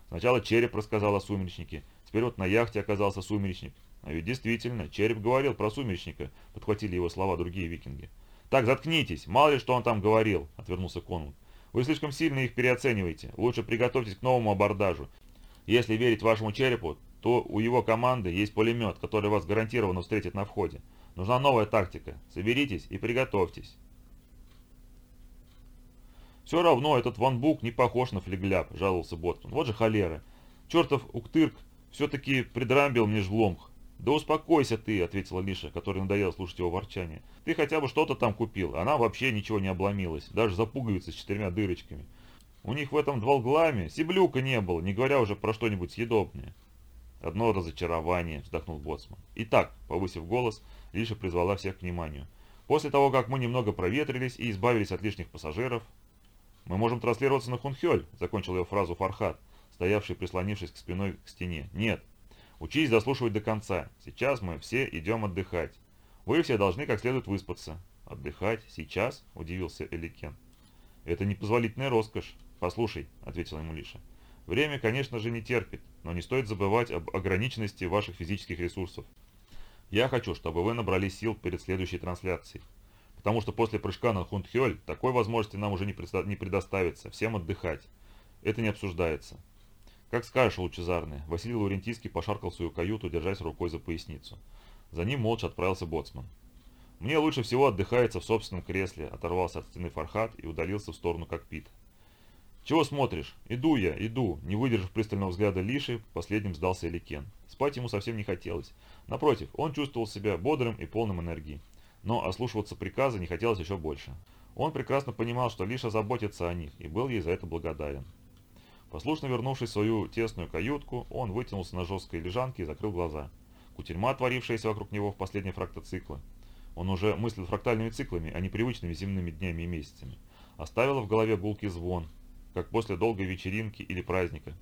«Сначала Череп рассказал о сумеречнике. Теперь вот на яхте оказался сумеречник. А ведь действительно, Череп говорил про сумеречника, подхватили его слова другие викинги. «Так, заткнитесь, мало ли что он там говорил», — отвернулся Конунг. «Вы слишком сильно их переоцениваете. Лучше приготовьтесь к новому абордажу. Если верить вашему черепу, то у его команды есть пулемет, который вас гарантированно встретит на входе. Нужна новая тактика. Соберитесь и приготовьтесь». «Все равно этот Ван Бук не похож на флегляп», – жаловался Боттон. «Вот же холера. Чертов Уктырк все-таки придрамбил мне жломх. «Да успокойся ты», — ответила Лиша, которой надоело слушать его ворчание. «Ты хотя бы что-то там купил, она вообще ничего не обломилась, даже за пуговицы с четырьмя дырочками. У них в этом дволгламе сиблюка не было, не говоря уже про что-нибудь съедобное». «Одно разочарование», — вздохнул Боцман. «Итак», — повысив голос, Лиша призвала всех к вниманию. «После того, как мы немного проветрились и избавились от лишних пассажиров...» «Мы можем транслироваться на Хунхёль», — закончил ее фразу Фархат, стоявший прислонившись к спиной к стене. «Нет, Учись заслушивать до конца. Сейчас мы все идем отдыхать. Вы все должны как следует выспаться. Отдыхать? Сейчас? Удивился Эликен. Это непозволительная роскошь. Послушай, ответил ему Лиша. Время, конечно же, не терпит, но не стоит забывать об ограниченности ваших физических ресурсов. Я хочу, чтобы вы набрали сил перед следующей трансляцией. Потому что после прыжка на Хунтхёль такой возможности нам уже не предоставится. Всем отдыхать. Это не обсуждается. «Как скажешь, лучезарный». Василий Лаврентийский пошаркал свою каюту, держась рукой за поясницу. За ним молча отправился боцман. «Мне лучше всего отдыхается в собственном кресле», – оторвался от стены Фархат и удалился в сторону кокпит. «Чего смотришь? Иду я, иду!» Не выдержав пристального взгляда Лиши, последним сдался Эликен. Спать ему совсем не хотелось. Напротив, он чувствовал себя бодрым и полным энергии. Но ослушиваться приказа не хотелось еще больше. Он прекрасно понимал, что Лиша заботится о них, и был ей за это благодарен. Послушно вернувшись в свою тесную каютку, он вытянулся на жесткой лежанке и закрыл глаза. Кутерьма, творившаяся вокруг него в последней фрактоцикла, он уже мыслил фрактальными циклами, а не привычными земными днями и месяцами, оставила в голове гулкий звон, как после долгой вечеринки или праздника.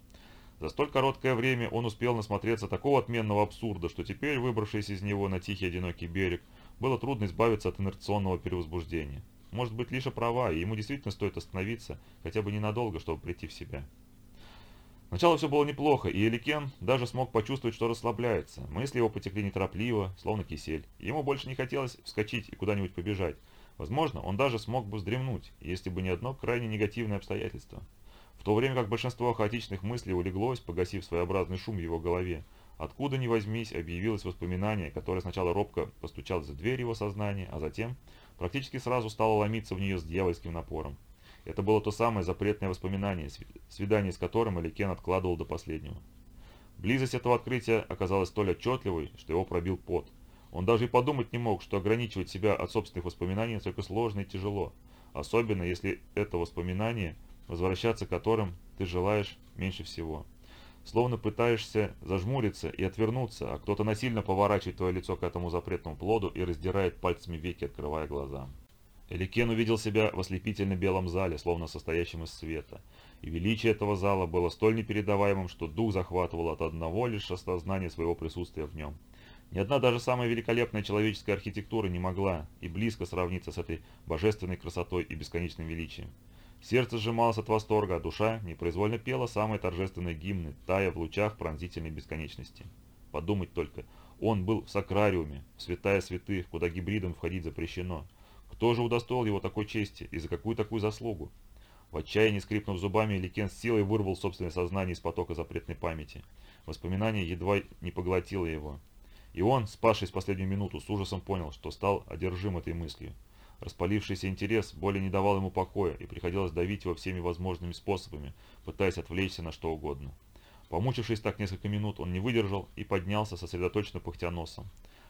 За столь короткое время он успел насмотреться такого отменного абсурда, что теперь, выбравшись из него на тихий одинокий берег, было трудно избавиться от инерционного перевозбуждения. Может быть, Лиша права, и ему действительно стоит остановиться, хотя бы ненадолго, чтобы прийти в себя. Сначала все было неплохо, и Эликен даже смог почувствовать, что расслабляется. Мысли его потекли неторопливо, словно кисель. Ему больше не хотелось вскочить и куда-нибудь побежать. Возможно, он даже смог бы вздремнуть, если бы не одно крайне негативное обстоятельство. В то время как большинство хаотичных мыслей улеглось, погасив своеобразный шум в его голове, откуда ни возьмись, объявилось воспоминание, которое сначала робко постучало за дверь его сознания, а затем практически сразу стало ломиться в нее с дьявольским напором. Это было то самое запретное воспоминание, свидание с которым Аликен откладывал до последнего. Близость этого открытия оказалась столь отчетливой, что его пробил пот. Он даже и подумать не мог, что ограничивать себя от собственных воспоминаний настолько сложно и тяжело, особенно если это воспоминание, возвращаться к которым ты желаешь меньше всего. Словно пытаешься зажмуриться и отвернуться, а кто-то насильно поворачивает твое лицо к этому запретному плоду и раздирает пальцами веки, открывая глаза. Эликен увидел себя в ослепительно белом зале, словно состоящем из света. И величие этого зала было столь непередаваемым, что дух захватывал от одного лишь осознания своего присутствия в нем. Ни одна даже самая великолепная человеческая архитектура не могла и близко сравниться с этой божественной красотой и бесконечным величием. Сердце сжималось от восторга, а душа непроизвольно пела самые торжественные гимны, тая в лучах пронзительной бесконечности. Подумать только, он был в сакрариуме, в святая святых, куда гибридам входить запрещено – кто же удостоил его такой чести и за какую такую заслугу? В отчаянии скрипнув зубами, Ликен с силой вырвал собственное сознание из потока запретной памяти. Воспоминание едва не поглотило его. И он, спасшись последнюю минуту, с ужасом понял, что стал одержим этой мыслью. Распалившийся интерес более не давал ему покоя, и приходилось давить его всеми возможными способами, пытаясь отвлечься на что угодно. Помучившись так несколько минут, он не выдержал и поднялся, сосредоточенно пыхтя носом.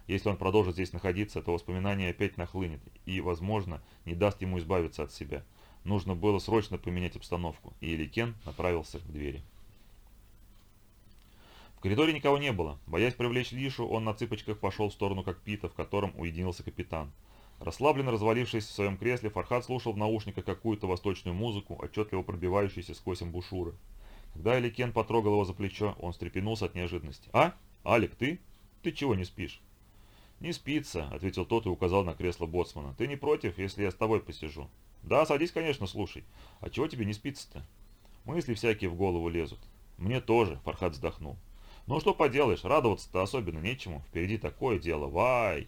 Если он продолжит здесь находиться, то воспоминание опять нахлынет и, возможно, не даст ему избавиться от себя. Нужно было срочно поменять обстановку, и Эликен направился к двери. В коридоре никого не было. Боясь привлечь Лишу, он на цыпочках пошел в сторону кокпита, в котором уединился капитан. Расслабленно развалившись в своем кресле, Фархад слушал в наушниках какую-то восточную музыку, отчетливо пробивающуюся сквозь амбушюры. Когда Эликен потрогал его за плечо, он встрепенулся от неожиданности. «А? Алик, ты? Ты чего не спишь?» «Не спится», — ответил тот и указал на кресло боцмана. «Ты не против, если я с тобой посижу?» «Да, садись, конечно, слушай. А чего тебе не спится-то?» «Мысли всякие в голову лезут». «Мне тоже», — Фархад вздохнул. «Ну что поделаешь, радоваться-то особенно нечему. Впереди такое дело. Вай!»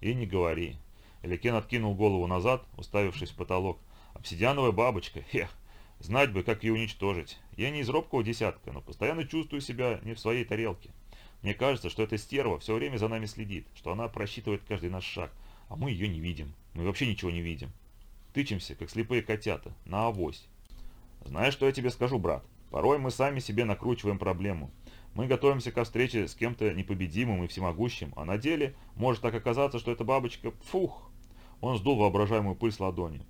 «И не говори». Эликен откинул голову назад, уставившись в потолок. «Обсидиановая бабочка. Эх, знать бы, как ее уничтожить. Я не из робкого десятка, но постоянно чувствую себя не в своей тарелке. Мне кажется, что эта стерва все время за нами следит, что она просчитывает каждый наш шаг, а мы ее не видим. Мы вообще ничего не видим. Тычемся, как слепые котята, на авось. Знаешь, что я тебе скажу, брат? Порой мы сами себе накручиваем проблему. Мы готовимся ко встрече с кем-то непобедимым и всемогущим, а на деле может так оказаться, что эта бабочка – фух! Он сдул воображаемую пыль с ладони.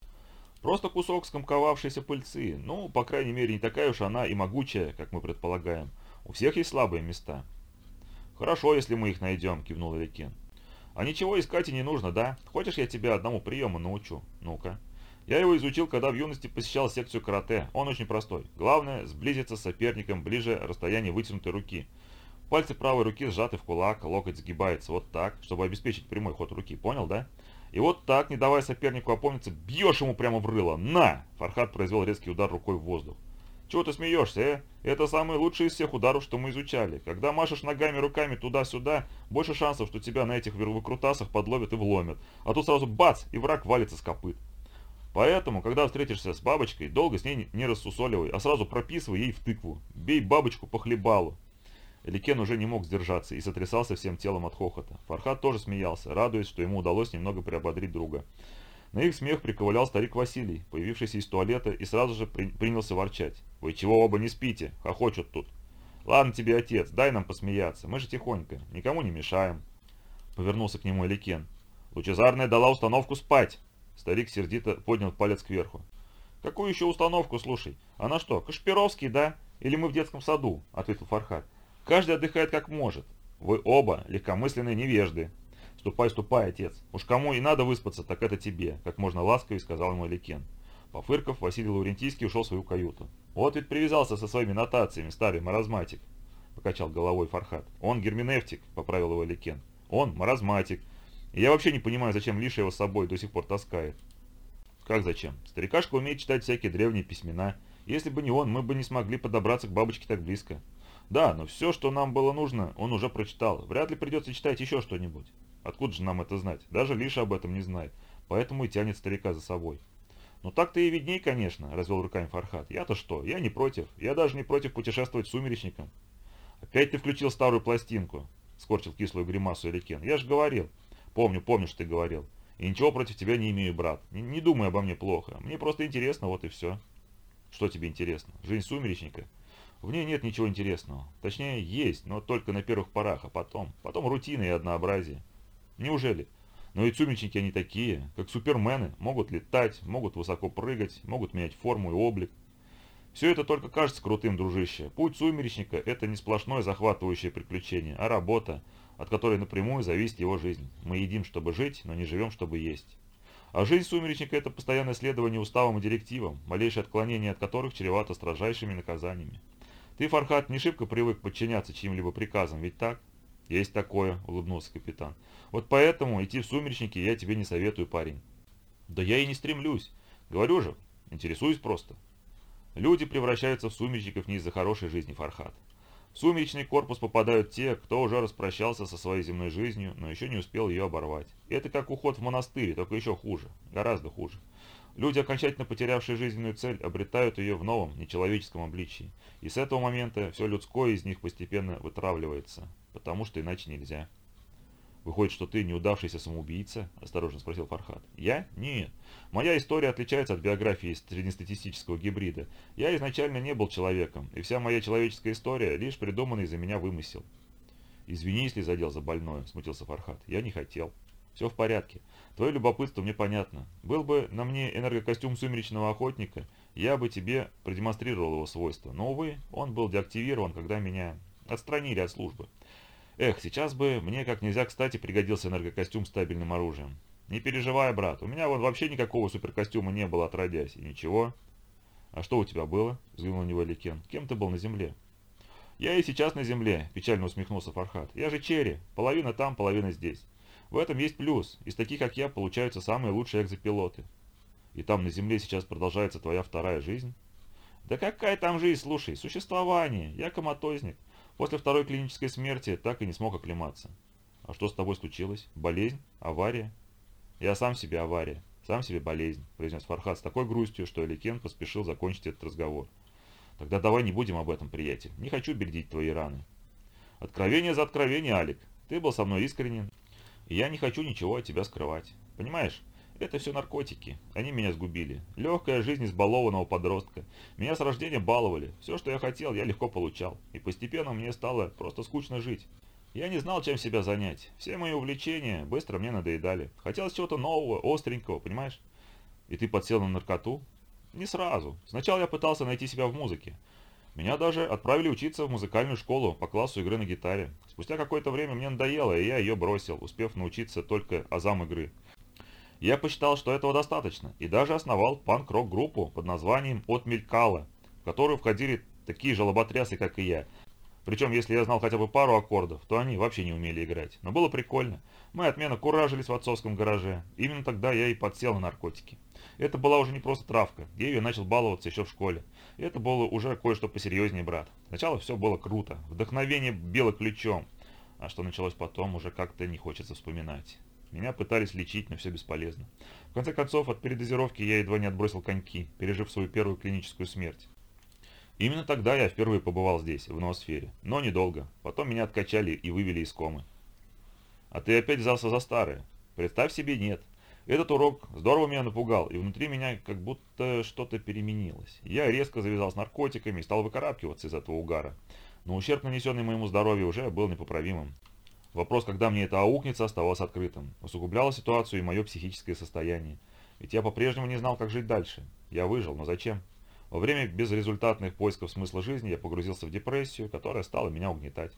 Просто кусок скомковавшейся пыльцы. Ну, по крайней мере, не такая уж она и могучая, как мы предполагаем. У всех есть слабые места. «Хорошо, если мы их найдем», – кивнул Эликин. «А ничего искать и не нужно, да? Хочешь, я тебя одному приему научу? Ну-ка». Я его изучил, когда в юности посещал секцию карате. Он очень простой. Главное – сблизиться с соперником ближе расстояния вытянутой руки. Пальцы правой руки сжаты в кулак, локоть сгибается вот так, чтобы обеспечить прямой ход руки. Понял, да? И вот так, не давая сопернику опомниться, бьешь ему прямо в рыло. На! Фархат произвел резкий удар рукой в воздух. Чего ты смеешься, э? Это самый лучший из всех ударов, что мы изучали. Когда машешь ногами, руками туда-сюда, больше шансов, что тебя на этих выкрутасах подловят и вломят. А тут сразу бац, и враг валится с копыт. Поэтому, когда встретишься с бабочкой, долго с ней не рассусоливай, а сразу прописывай ей в тыкву. Бей бабочку по хлебалу. Эликен уже не мог сдержаться и сотрясался всем телом от хохота. Фархат тоже смеялся, радуясь, что ему удалось немного приободрить друга. На их смех приковылял старик Василий, появившийся из туалета, и сразу же при... принялся ворчать. «Вы чего оба не спите? Хохочут тут». «Ладно тебе, отец, дай нам посмеяться, мы же тихонько, никому не мешаем». Повернулся к нему Эликен. «Лучезарная дала установку спать!» Старик сердито поднял палец кверху. «Какую еще установку, слушай? Она что, Кашпировский, да? Или мы в детском саду?» – ответил Фархад. «Каждый отдыхает как может. Вы оба легкомысленные невежды. «Ступай, ступай, отец. Уж кому и надо выспаться, так это тебе», – как можно ласковее сказал ему Ликен. Пофыркав, Василий Лаврентийский ушел в свою каюту. «Вот ведь привязался со своими нотациями, старый маразматик», – покачал головой Фархат. «Он герменевтик», – поправил его Ликен. «Он маразматик. И я вообще не понимаю, зачем Лиша его с собой до сих пор таскает». «Как зачем? Старикашка умеет читать всякие древние письмена. Если бы не он, мы бы не смогли подобраться к бабочке так близко». «Да, но все, что нам было нужно, он уже прочитал. Вряд ли придется читать еще что-нибудь». Откуда же нам это знать? Даже Лиша об этом не знает, поэтому и тянет старика за собой. «Ну так-то и видней, конечно», – развел руками Фархат. «Я-то что? Я не против. Я даже не против путешествовать с сумеречником». «Опять ты включил старую пластинку», – скорчил кислую гримасу Эликен. «Я же говорил». «Помню, помню, что ты говорил. И ничего против тебя не имею, брат. Не, не думай обо мне плохо. Мне просто интересно, вот и все». «Что тебе интересно? Жизнь сумеречника?» В ней нет ничего интересного. Точнее, есть, но только на первых порах, а потом. Потом рутина и однообразие. Неужели? Но ведь сумеречники они такие, как супермены, могут летать, могут высоко прыгать, могут менять форму и облик. Все это только кажется крутым, дружище. Путь сумеречника – это не сплошное захватывающее приключение, а работа, от которой напрямую зависит его жизнь. Мы едим, чтобы жить, но не живем, чтобы есть. А жизнь сумеречника – это постоянное следование уставам и директивам, малейшее отклонение от которых чревато строжайшими наказаниями. Ты, Фархат, не шибко привык подчиняться чьим-либо приказам, ведь так? Есть такое, улыбнулся капитан. Вот поэтому идти в сумеречники я тебе не советую, парень. Да я и не стремлюсь. Говорю же, интересуюсь просто. Люди превращаются в сумеречников не из-за хорошей жизни, Фархат. В сумеречный корпус попадают те, кто уже распрощался со своей земной жизнью, но еще не успел ее оборвать. Это как уход в монастырь, только еще хуже, гораздо хуже. Люди, окончательно потерявшие жизненную цель, обретают ее в новом, нечеловеческом обличии. И с этого момента все людское из них постепенно вытравливается, потому что иначе нельзя. «Выходит, что ты неудавшийся самоубийца?» – осторожно спросил Фархад. «Я? Нет. Моя история отличается от биографии среднестатистического гибрида. Я изначально не был человеком, и вся моя человеческая история – лишь придуманный за меня вымысел». «Извини, если задел за больное», – смутился Фархад. «Я не хотел». «Все в порядке. Твое любопытство мне понятно. Был бы на мне энергокостюм сумеречного охотника, я бы тебе продемонстрировал его свойства. Но, увы, он был деактивирован, когда меня отстранили от службы. Эх, сейчас бы мне как нельзя кстати пригодился энергокостюм с табельным оружием. Не переживай, брат, у меня вон вообще никакого суперкостюма не было отродясь, и ничего. А что у тебя было? Взглянул на него Ликен. Кем ты был на земле? Я и сейчас на земле, печально усмехнулся Фархат. Я же Черри, половина там, половина здесь. В этом есть плюс. Из таких, как я, получаются самые лучшие экзопилоты. И там на земле сейчас продолжается твоя вторая жизнь? Да какая там жизнь, слушай, существование. Я коматозник. После второй клинической смерти так и не смог оклематься. А что с тобой случилось? Болезнь? Авария? Я сам себе авария. Сам себе болезнь, произнес Фархад с такой грустью, что Эликен поспешил закончить этот разговор. Тогда давай не будем об этом, приятель. Не хочу бередить твои раны. Откровение за откровение, Алик. Ты был со мной искренен, и я не хочу ничего от тебя скрывать. Понимаешь? Это все наркотики. Они меня сгубили. Легкая жизнь избалованного подростка. Меня с рождения баловали. Все, что я хотел, я легко получал. И постепенно мне стало просто скучно жить. Я не знал, чем себя занять. Все мои увлечения быстро мне надоедали. Хотелось чего-то нового, остренького, понимаешь? И ты подсел на наркоту? Не сразу. Сначала я пытался найти себя в музыке. Меня даже отправили учиться в музыкальную школу по классу игры на гитаре. Спустя какое-то время мне надоело, и я ее бросил, успев научиться только азам игры. Я посчитал, что этого достаточно, и даже основал панк-рок-группу под названием «От Мелькала», в которую входили такие же лоботрясы, как и я. Причем, если я знал хотя бы пару аккордов, то они вообще не умели играть. Но было прикольно. Мы отменно куражились в отцовском гараже. Именно тогда я и подсел на наркотики. Это была уже не просто травка. Я ее начал баловаться еще в школе. И это было уже кое-что посерьезнее, брат. Сначала все было круто. Вдохновение бело ключом. А что началось потом, уже как-то не хочется вспоминать. Меня пытались лечить, но все бесполезно. В конце концов, от передозировки я едва не отбросил коньки, пережив свою первую клиническую смерть. Именно тогда я впервые побывал здесь, в ноосфере. Но недолго. Потом меня откачали и вывели из комы. А ты опять взялся за старое? Представь себе, нет. Этот урок здорово меня напугал, и внутри меня как будто что-то переменилось. Я резко завязал с наркотиками и стал выкарабкиваться из этого угара. Но ущерб, нанесенный моему здоровью, уже был непоправимым. Вопрос, когда мне это аукнется, оставался открытым. Усугубляло ситуацию и мое психическое состояние. Ведь я по-прежнему не знал, как жить дальше. Я выжил, но зачем? Во время безрезультатных поисков смысла жизни я погрузился в депрессию, которая стала меня угнетать.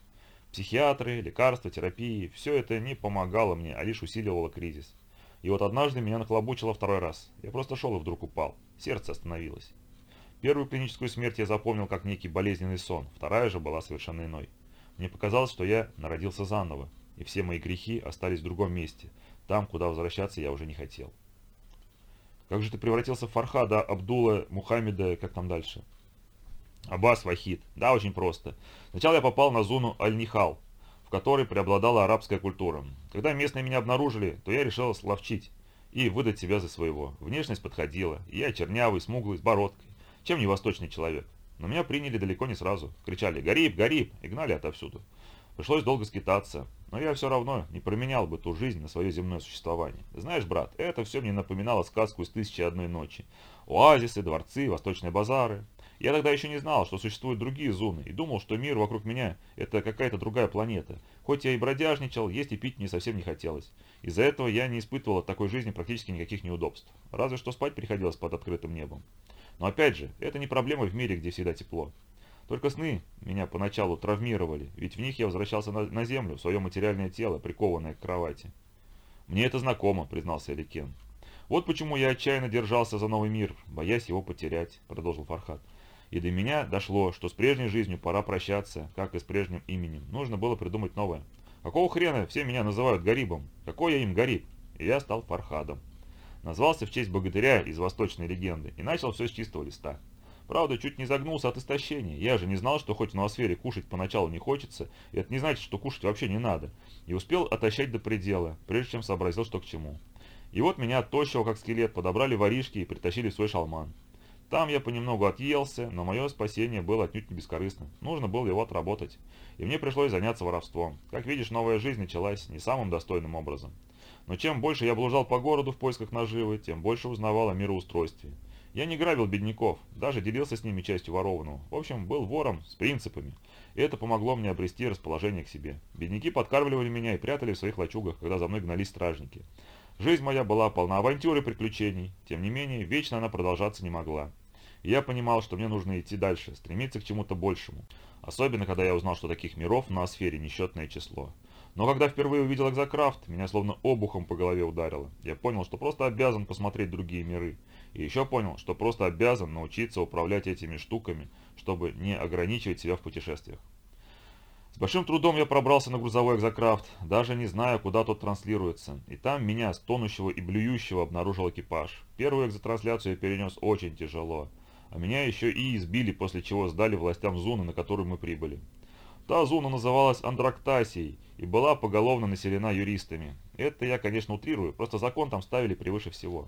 Психиатры, лекарства, терапии – все это не помогало мне, а лишь усиливало кризис. И вот однажды меня нахлобучило второй раз. Я просто шел и вдруг упал. Сердце остановилось. Первую клиническую смерть я запомнил как некий болезненный сон, вторая же была совершенно иной. Мне показалось, что я народился заново, и все мои грехи остались в другом месте, там, куда возвращаться я уже не хотел. Как же ты превратился в Фархада, Абдула, Мухаммеда, как там дальше? Аббас Вахид. Да, очень просто. Сначала я попал на зону Аль-Нихал, в которой преобладала арабская культура. Когда местные меня обнаружили, то я решил словчить и выдать себя за своего. Внешность подходила, и я чернявый, смуглый, с бородкой. Чем не восточный человек? Но меня приняли далеко не сразу. Кричали «Гариб! Гариб!» и гнали отовсюду. Пришлось долго скитаться, но я все равно не променял бы ту жизнь на свое земное существование. Знаешь, брат, это все мне напоминало сказку из «Тысячи одной ночи». Оазисы, дворцы, восточные базары. Я тогда еще не знал, что существуют другие зоны, и думал, что мир вокруг меня – это какая-то другая планета. Хоть я и бродяжничал, есть и пить мне совсем не хотелось. Из-за этого я не испытывал от такой жизни практически никаких неудобств. Разве что спать приходилось под открытым небом. Но опять же, это не проблема в мире, где всегда тепло. Только сны меня поначалу травмировали, ведь в них я возвращался на, на землю, в свое материальное тело, прикованное к кровати. «Мне это знакомо», — признался Эликен. «Вот почему я отчаянно держался за новый мир, боясь его потерять», — продолжил Фархат. И до меня дошло, что с прежней жизнью пора прощаться, как и с прежним именем. Нужно было придумать новое. Какого хрена все меня называют Гарибом? Какой я им Гариб? И я стал Фархадом. Назвался в честь богатыря из восточной легенды и начал все с чистого листа. Правда, чуть не загнулся от истощения. Я же не знал, что хоть в ноосфере кушать поначалу не хочется, и это не значит, что кушать вообще не надо. И успел отощать до предела, прежде чем сообразил, что к чему. И вот меня, тощего как скелет, подобрали воришки и притащили в свой шалман. Там я понемногу отъелся, но мое спасение было отнюдь не бескорыстным. Нужно было его отработать. И мне пришлось заняться воровством. Как видишь, новая жизнь началась не самым достойным образом. Но чем больше я блуждал по городу в поисках наживы, тем больше узнавал о мироустройстве. Я не грабил бедняков, даже делился с ними частью ворованного. В общем, был вором с принципами. И это помогло мне обрести расположение к себе. Бедняки подкармливали меня и прятали в своих лачугах, когда за мной гнались стражники. Жизнь моя была полна авантюр и приключений. Тем не менее, вечно она продолжаться не могла. Я понимал, что мне нужно идти дальше, стремиться к чему-то большему. Особенно, когда я узнал, что таких миров на сфере несчетное число. Но когда впервые увидел Экзокрафт, меня словно обухом по голове ударило. Я понял, что просто обязан посмотреть другие миры. И еще понял, что просто обязан научиться управлять этими штуками, чтобы не ограничивать себя в путешествиях. С большим трудом я пробрался на грузовой экзокрафт, даже не зная, куда тот транслируется. И там меня, стонущего и блюющего, обнаружил экипаж. Первую экзотрансляцию я перенес очень тяжело а меня еще и избили, после чего сдали властям зоны, на которую мы прибыли. Та зона называлась Андрактасией и была поголовно населена юристами. Это я, конечно, утрирую, просто закон там ставили превыше всего.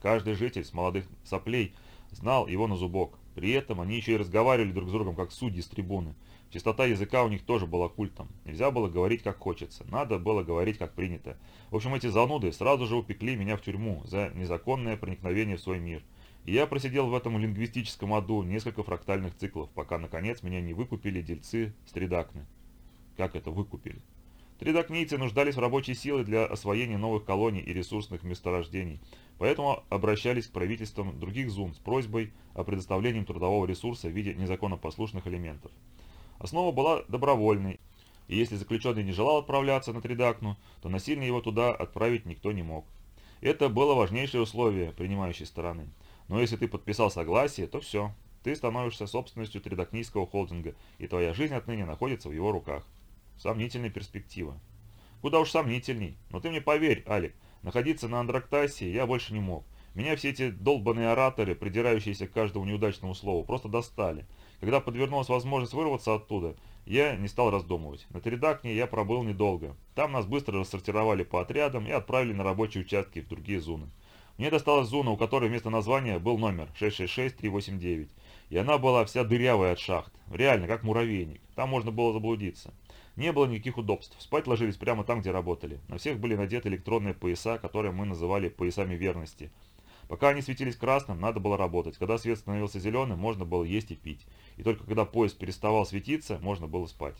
Каждый житель с молодых соплей знал его на зубок. При этом они еще и разговаривали друг с другом, как судьи с трибуны. Чистота языка у них тоже была культом. Нельзя было говорить, как хочется. Надо было говорить, как принято. В общем, эти зануды сразу же упекли меня в тюрьму за незаконное проникновение в свой мир – я просидел в этом лингвистическом аду несколько фрактальных циклов, пока наконец меня не выкупили дельцы с Тридакны. Как это выкупили? Тридакнийцы нуждались в рабочей силе для освоения новых колоний и ресурсных месторождений, поэтому обращались к правительствам других зун с просьбой о предоставлении трудового ресурса в виде незаконопослушных элементов. Основа была добровольной, и если заключенный не желал отправляться на Тридакну, то насильно его туда отправить никто не мог. Это было важнейшее условие принимающей стороны – но если ты подписал согласие, то все. Ты становишься собственностью тридокнийского холдинга, и твоя жизнь отныне находится в его руках. Сомнительная перспектива. Куда уж сомнительней. Но ты мне поверь, Алик, находиться на Андрактасе я больше не мог. Меня все эти долбанные ораторы, придирающиеся к каждому неудачному слову, просто достали. Когда подвернулась возможность вырваться оттуда, я не стал раздумывать. На Тридакне я пробыл недолго. Там нас быстро рассортировали по отрядам и отправили на рабочие участки в другие зоны. Мне досталась зона, у которой вместо названия был номер 666389. И она была вся дырявая от шахт. Реально, как муравейник. Там можно было заблудиться. Не было никаких удобств. Спать ложились прямо там, где работали. На всех были надеты электронные пояса, которые мы называли поясами верности. Пока они светились красным, надо было работать. Когда свет становился зеленым, можно было есть и пить. И только когда пояс переставал светиться, можно было спать.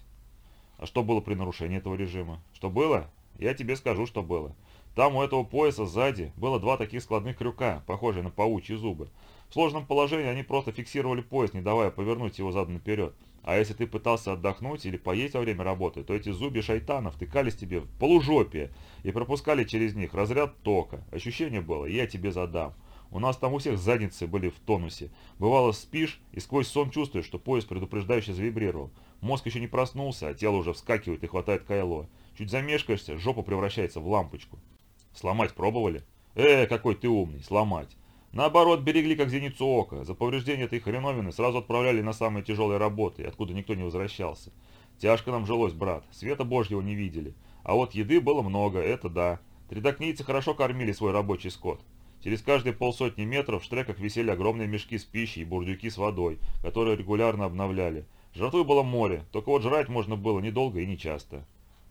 А что было при нарушении этого режима? Что было? Я тебе скажу, что было. Там у этого пояса сзади было два таких складных крюка, похожие на паучьи зубы. В сложном положении они просто фиксировали пояс, не давая повернуть его задом наперед. А если ты пытался отдохнуть или поесть во время работы, то эти зубья шайтанов тыкались тебе в полужопие и пропускали через них разряд тока. Ощущение было «я тебе задам». У нас там у всех задницы были в тонусе. Бывало спишь и сквозь сон чувствуешь, что пояс предупреждающе завибрировал. Мозг еще не проснулся, а тело уже вскакивает и хватает кайло. Чуть замешкаешься, жопа превращается в лампочку. Сломать пробовали? Э, какой ты умный, сломать. Наоборот, берегли как зеницу ока. За повреждение этой хреновины сразу отправляли на самые тяжелые работы, откуда никто не возвращался. Тяжко нам жилось, брат. Света божьего не видели. А вот еды было много, это да. Тридокнийцы хорошо кормили свой рабочий скот. Через каждые полсотни метров в штреках висели огромные мешки с пищей и бурдюки с водой, которые регулярно обновляли. Жратвы было море, только вот жрать можно было недолго и нечасто.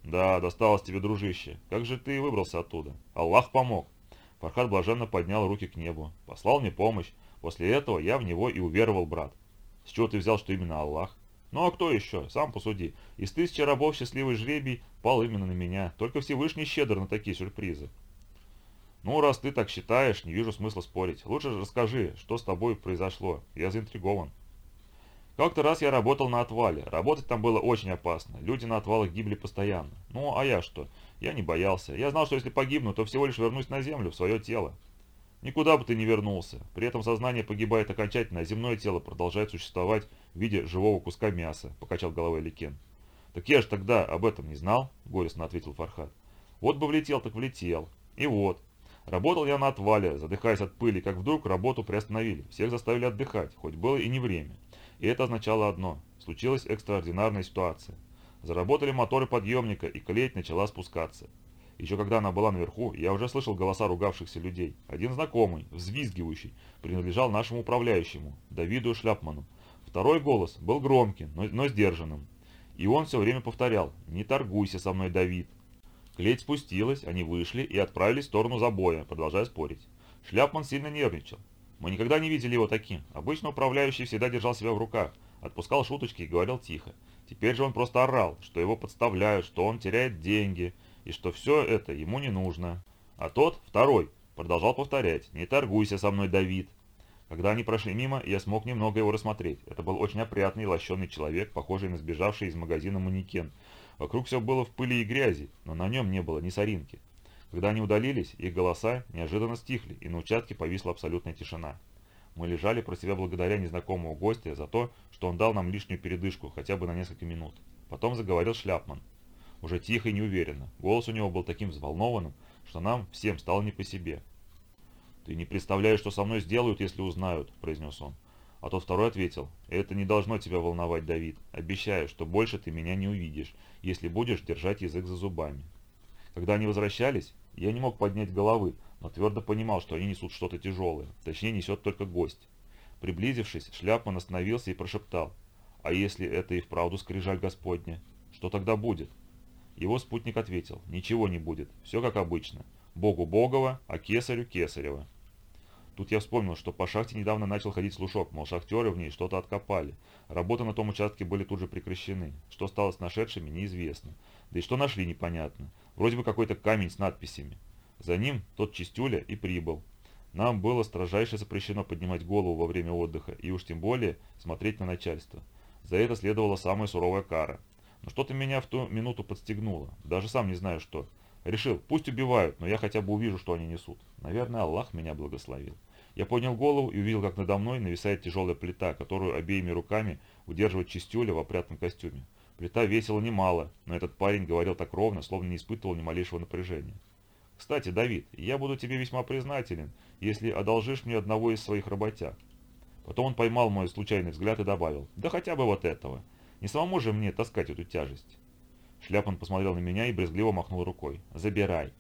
«Да, досталось тебе, дружище. Как же ты выбрался оттуда? Аллах помог». Фархад блаженно поднял руки к небу. «Послал мне помощь. После этого я в него и уверовал, брат. С чего ты взял, что именно Аллах? Ну а кто еще? Сам посуди. Из тысячи рабов счастливый жребий пал именно на меня. Только Всевышний щедр на такие сюрпризы. Ну, раз ты так считаешь, не вижу смысла спорить. Лучше расскажи, что с тобой произошло. Я заинтригован. Как-то раз я работал на отвале. Работать там было очень опасно. Люди на отвалах гибли постоянно. Ну, а я что? Я не боялся. Я знал, что если погибну, то всего лишь вернусь на землю, в свое тело. Никуда бы ты не вернулся. При этом сознание погибает окончательно, а земное тело продолжает существовать в виде живого куска мяса, покачал головой Ликен. Так я же тогда об этом не знал, горестно ответил Фархад. Вот бы влетел, так влетел. И вот. Работал я на отвале, задыхаясь от пыли, как вдруг работу приостановили. Всех заставили отдыхать, хоть было и не время. И это означало одно. Случилась экстраординарная ситуация. Заработали моторы подъемника, и клеть начала спускаться. Еще когда она была наверху, я уже слышал голоса ругавшихся людей. Один знакомый, взвизгивающий, принадлежал нашему управляющему, Давиду Шляпману. Второй голос был громким, но, но сдержанным. И он все время повторял «Не торгуйся со мной, Давид». Клеть спустилась, они вышли и отправились в сторону забоя, продолжая спорить. Шляпман сильно нервничал. Мы никогда не видели его таким. Обычно управляющий всегда держал себя в руках, отпускал шуточки и говорил тихо. Теперь же он просто орал, что его подставляют, что он теряет деньги, и что все это ему не нужно. А тот, второй, продолжал повторять «Не торгуйся со мной, Давид». Когда они прошли мимо, я смог немного его рассмотреть. Это был очень опрятный лощеный человек, похожий на сбежавший из магазина манекен, Вокруг все было в пыли и грязи, но на нем не было ни соринки. Когда они удалились, их голоса неожиданно стихли, и на участке повисла абсолютная тишина. Мы лежали про себя благодаря незнакомому гостя за то, что он дал нам лишнюю передышку, хотя бы на несколько минут. Потом заговорил Шляпман. Уже тихо и неуверенно. Голос у него был таким взволнованным, что нам всем стало не по себе. «Ты не представляешь, что со мной сделают, если узнают», – произнес он. А тот второй ответил, «Это не должно тебя волновать, Давид. Обещаю, что больше ты меня не увидишь, если будешь держать язык за зубами». Когда они возвращались, я не мог поднять головы, но твердо понимал, что они несут что-то тяжелое, точнее несет только гость. Приблизившись, Шляпман остановился и прошептал, «А если это и вправду скрижаль Господня? Что тогда будет?» Его спутник ответил, «Ничего не будет, все как обычно. Богу Богова, а кесарю Кесарева». Тут я вспомнил, что по шахте недавно начал ходить слушок, мол, шахтеры в ней что-то откопали. Работы на том участке были тут же прекращены. Что стало с нашедшими, неизвестно. Да и что нашли, непонятно. Вроде бы какой-то камень с надписями. За ним тот чистюля и прибыл. Нам было строжайше запрещено поднимать голову во время отдыха, и уж тем более смотреть на начальство. За это следовала самая суровая кара. Но что-то меня в ту минуту подстегнуло. Даже сам не знаю что. Решил, пусть убивают, но я хотя бы увижу, что они несут. Наверное, Аллах меня благословил. Я поднял голову и увидел, как надо мной нависает тяжелая плита, которую обеими руками удерживает чистюля в опрятном костюме. Плита весила немало, но этот парень говорил так ровно, словно не испытывал ни малейшего напряжения. «Кстати, Давид, я буду тебе весьма признателен, если одолжишь мне одного из своих работяг». Потом он поймал мой случайный взгляд и добавил, «Да хотя бы вот этого. Не самому же мне таскать эту тяжесть». Шляпан посмотрел на меня и брезгливо махнул рукой. «Забирай».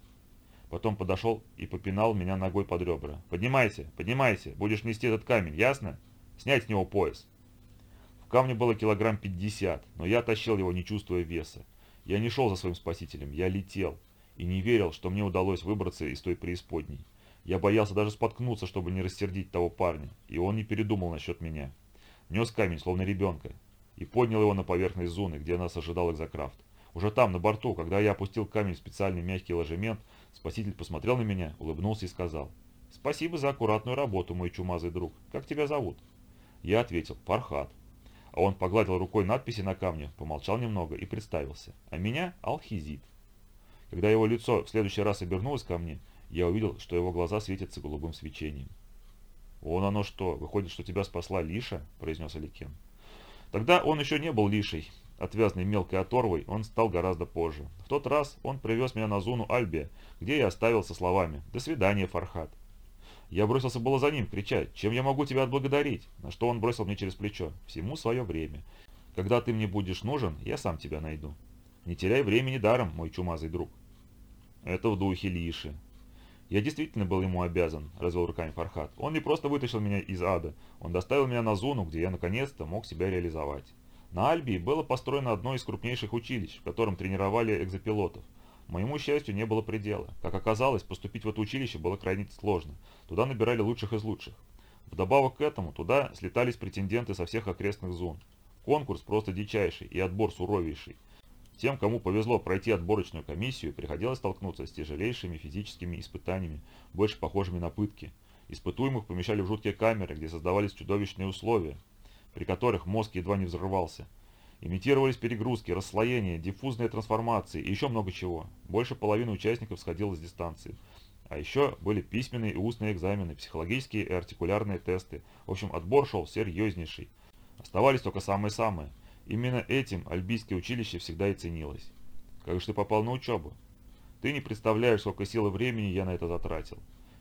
Потом подошел и попинал меня ногой под ребра. «Поднимайся, поднимайся, будешь нести этот камень, ясно? Снять с него пояс». В было килограмм пятьдесят, но я тащил его, не чувствуя веса. Я не шел за своим спасителем, я летел. И не верил, что мне удалось выбраться из той преисподней. Я боялся даже споткнуться, чтобы не рассердить того парня, и он не передумал насчет меня. Нес камень, словно ребенка, и поднял его на поверхность зоны, где нас ожидал экзокрафт. Уже там, на борту, когда я опустил камень в специальный мягкий ложемент, Спаситель посмотрел на меня, улыбнулся и сказал, «Спасибо за аккуратную работу, мой чумазый друг. Как тебя зовут?» Я ответил, «Фархат». А он погладил рукой надписи на камне, помолчал немного и представился. «А меня Алхизит». Когда его лицо в следующий раз обернулось ко мне, я увидел, что его глаза светятся голубым свечением. «Вон оно что, выходит, что тебя спасла Лиша?» – произнес Аликен. Тогда он еще не был Лишей, отвязной мелкой оторвой, он стал гораздо позже. В тот раз он привез меня на зону Альбия, где я оставил со словами «До свидания, Фархат». Я бросился было за ним, кричать «Чем я могу тебя отблагодарить?» На что он бросил мне через плечо «Всему свое время. Когда ты мне будешь нужен, я сам тебя найду. Не теряй времени даром, мой чумазый друг». Это в духе Лиши. Я действительно был ему обязан, развел руками Фархат. Он не просто вытащил меня из ада, он доставил меня на зону, где я наконец-то мог себя реализовать. На Альбии было построено одно из крупнейших училищ, в котором тренировали экзопилотов. Моему счастью не было предела. Как оказалось, поступить в это училище было крайне сложно. Туда набирали лучших из лучших. Вдобавок к этому, туда слетались претенденты со всех окрестных зон. Конкурс просто дичайший и отбор суровейший. Тем, кому повезло пройти отборочную комиссию, приходилось столкнуться с тяжелейшими физическими испытаниями, больше похожими на пытки. Испытуемых помещали в жуткие камеры, где создавались чудовищные условия, при которых мозг едва не взрывался. Имитировались перегрузки, расслоения, диффузные трансформации и еще много чего. Больше половины участников сходило с дистанции. А еще были письменные и устные экзамены, психологические и артикулярные тесты. В общем, отбор шел серьезнейший. Оставались только самые-самые. Именно этим Альбийское училище всегда и ценилось. Как же ты попал на учебу? Ты не представляешь, сколько сил и времени я на это затратил.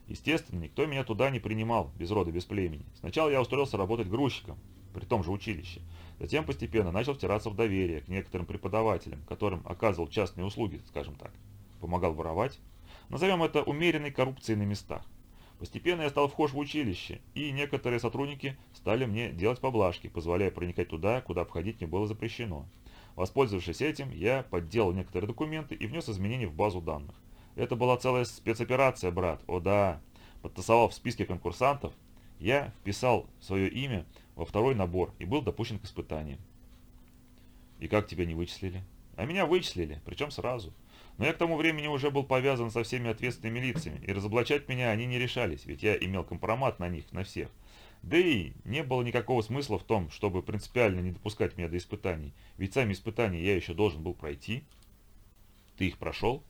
Естественно, никто меня туда не принимал, без рода, без племени. Сначала я устроился работать грузчиком, при том же училище. Затем постепенно начал втираться в доверие к некоторым преподавателям, которым оказывал частные услуги, скажем так. Помогал воровать. Назовем это умеренной коррупцией на местах. Постепенно я стал вхож в училище, и некоторые сотрудники стали мне делать поблажки, позволяя проникать туда, куда входить не было запрещено. Воспользовавшись этим, я подделал некоторые документы и внес изменения в базу данных. Это была целая спецоперация, брат, о да. Подтасовав в списке конкурсантов, я вписал свое имя во второй набор и был допущен к испытаниям. И как тебя не вычислили? А меня вычислили, причем сразу. Но я к тому времени уже был повязан со всеми ответственными лицами, и разоблачать меня они не решались, ведь я имел компромат на них, на всех. Да и не было никакого смысла в том, чтобы принципиально не допускать меня до испытаний, ведь сами испытания я еще должен был пройти. Ты их прошел?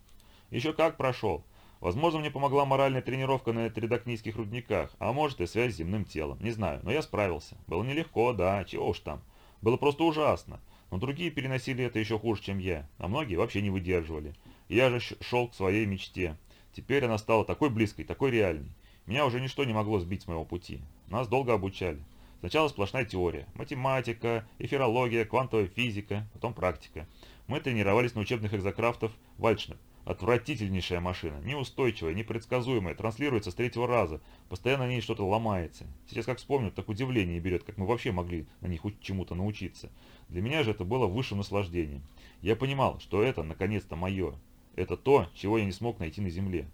Еще как прошел. Возможно, мне помогла моральная тренировка на тридокнийских рудниках, а может и связь с земным телом, не знаю, но я справился. Было нелегко, да, чего уж там. Было просто ужасно. Но другие переносили это еще хуже, чем я, а многие вообще не выдерживали. Я же шел к своей мечте. Теперь она стала такой близкой, такой реальной. Меня уже ничто не могло сбить с моего пути. Нас долго обучали. Сначала сплошная теория. Математика, эфирология, квантовая физика, потом практика. Мы тренировались на учебных экзокрафтов Вальшнеп. Отвратительнейшая машина, неустойчивая, непредсказуемая, транслируется с третьего раза, постоянно на ней что-то ломается. Сейчас как вспомню, так удивление берет, как мы вообще могли на них чему-то научиться. Для меня же это было высшим наслаждением. Я понимал, что это наконец-то мое, это то, чего я не смог найти на земле.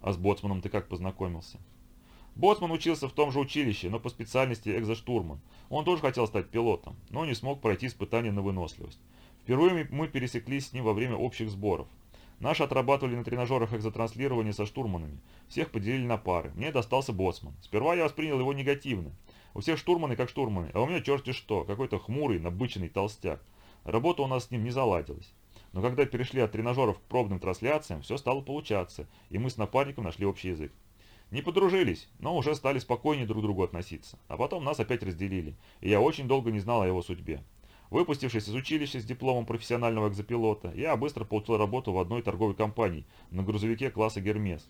А с Боцманом ты как познакомился? Боцман учился в том же училище, но по специальности экзоштурман. Он тоже хотел стать пилотом, но не смог пройти испытание на выносливость. Впервые мы пересеклись с ним во время общих сборов. Наши отрабатывали на тренажерах экзотранслирования со штурманами. Всех поделили на пары. Мне достался боцман. Сперва я воспринял его негативно. У всех штурманы как штурманы, а у меня черти что, какой-то хмурый, набыченный толстяк. Работа у нас с ним не заладилась. Но когда перешли от тренажеров к пробным трансляциям, все стало получаться, и мы с напарником нашли общий язык. Не подружились, но уже стали спокойнее друг к другу относиться. А потом нас опять разделили, и я очень долго не знал о его судьбе. Выпустившись из училища с дипломом профессионального экзопилота, я быстро получил работу в одной торговой компании на грузовике класса «Гермес».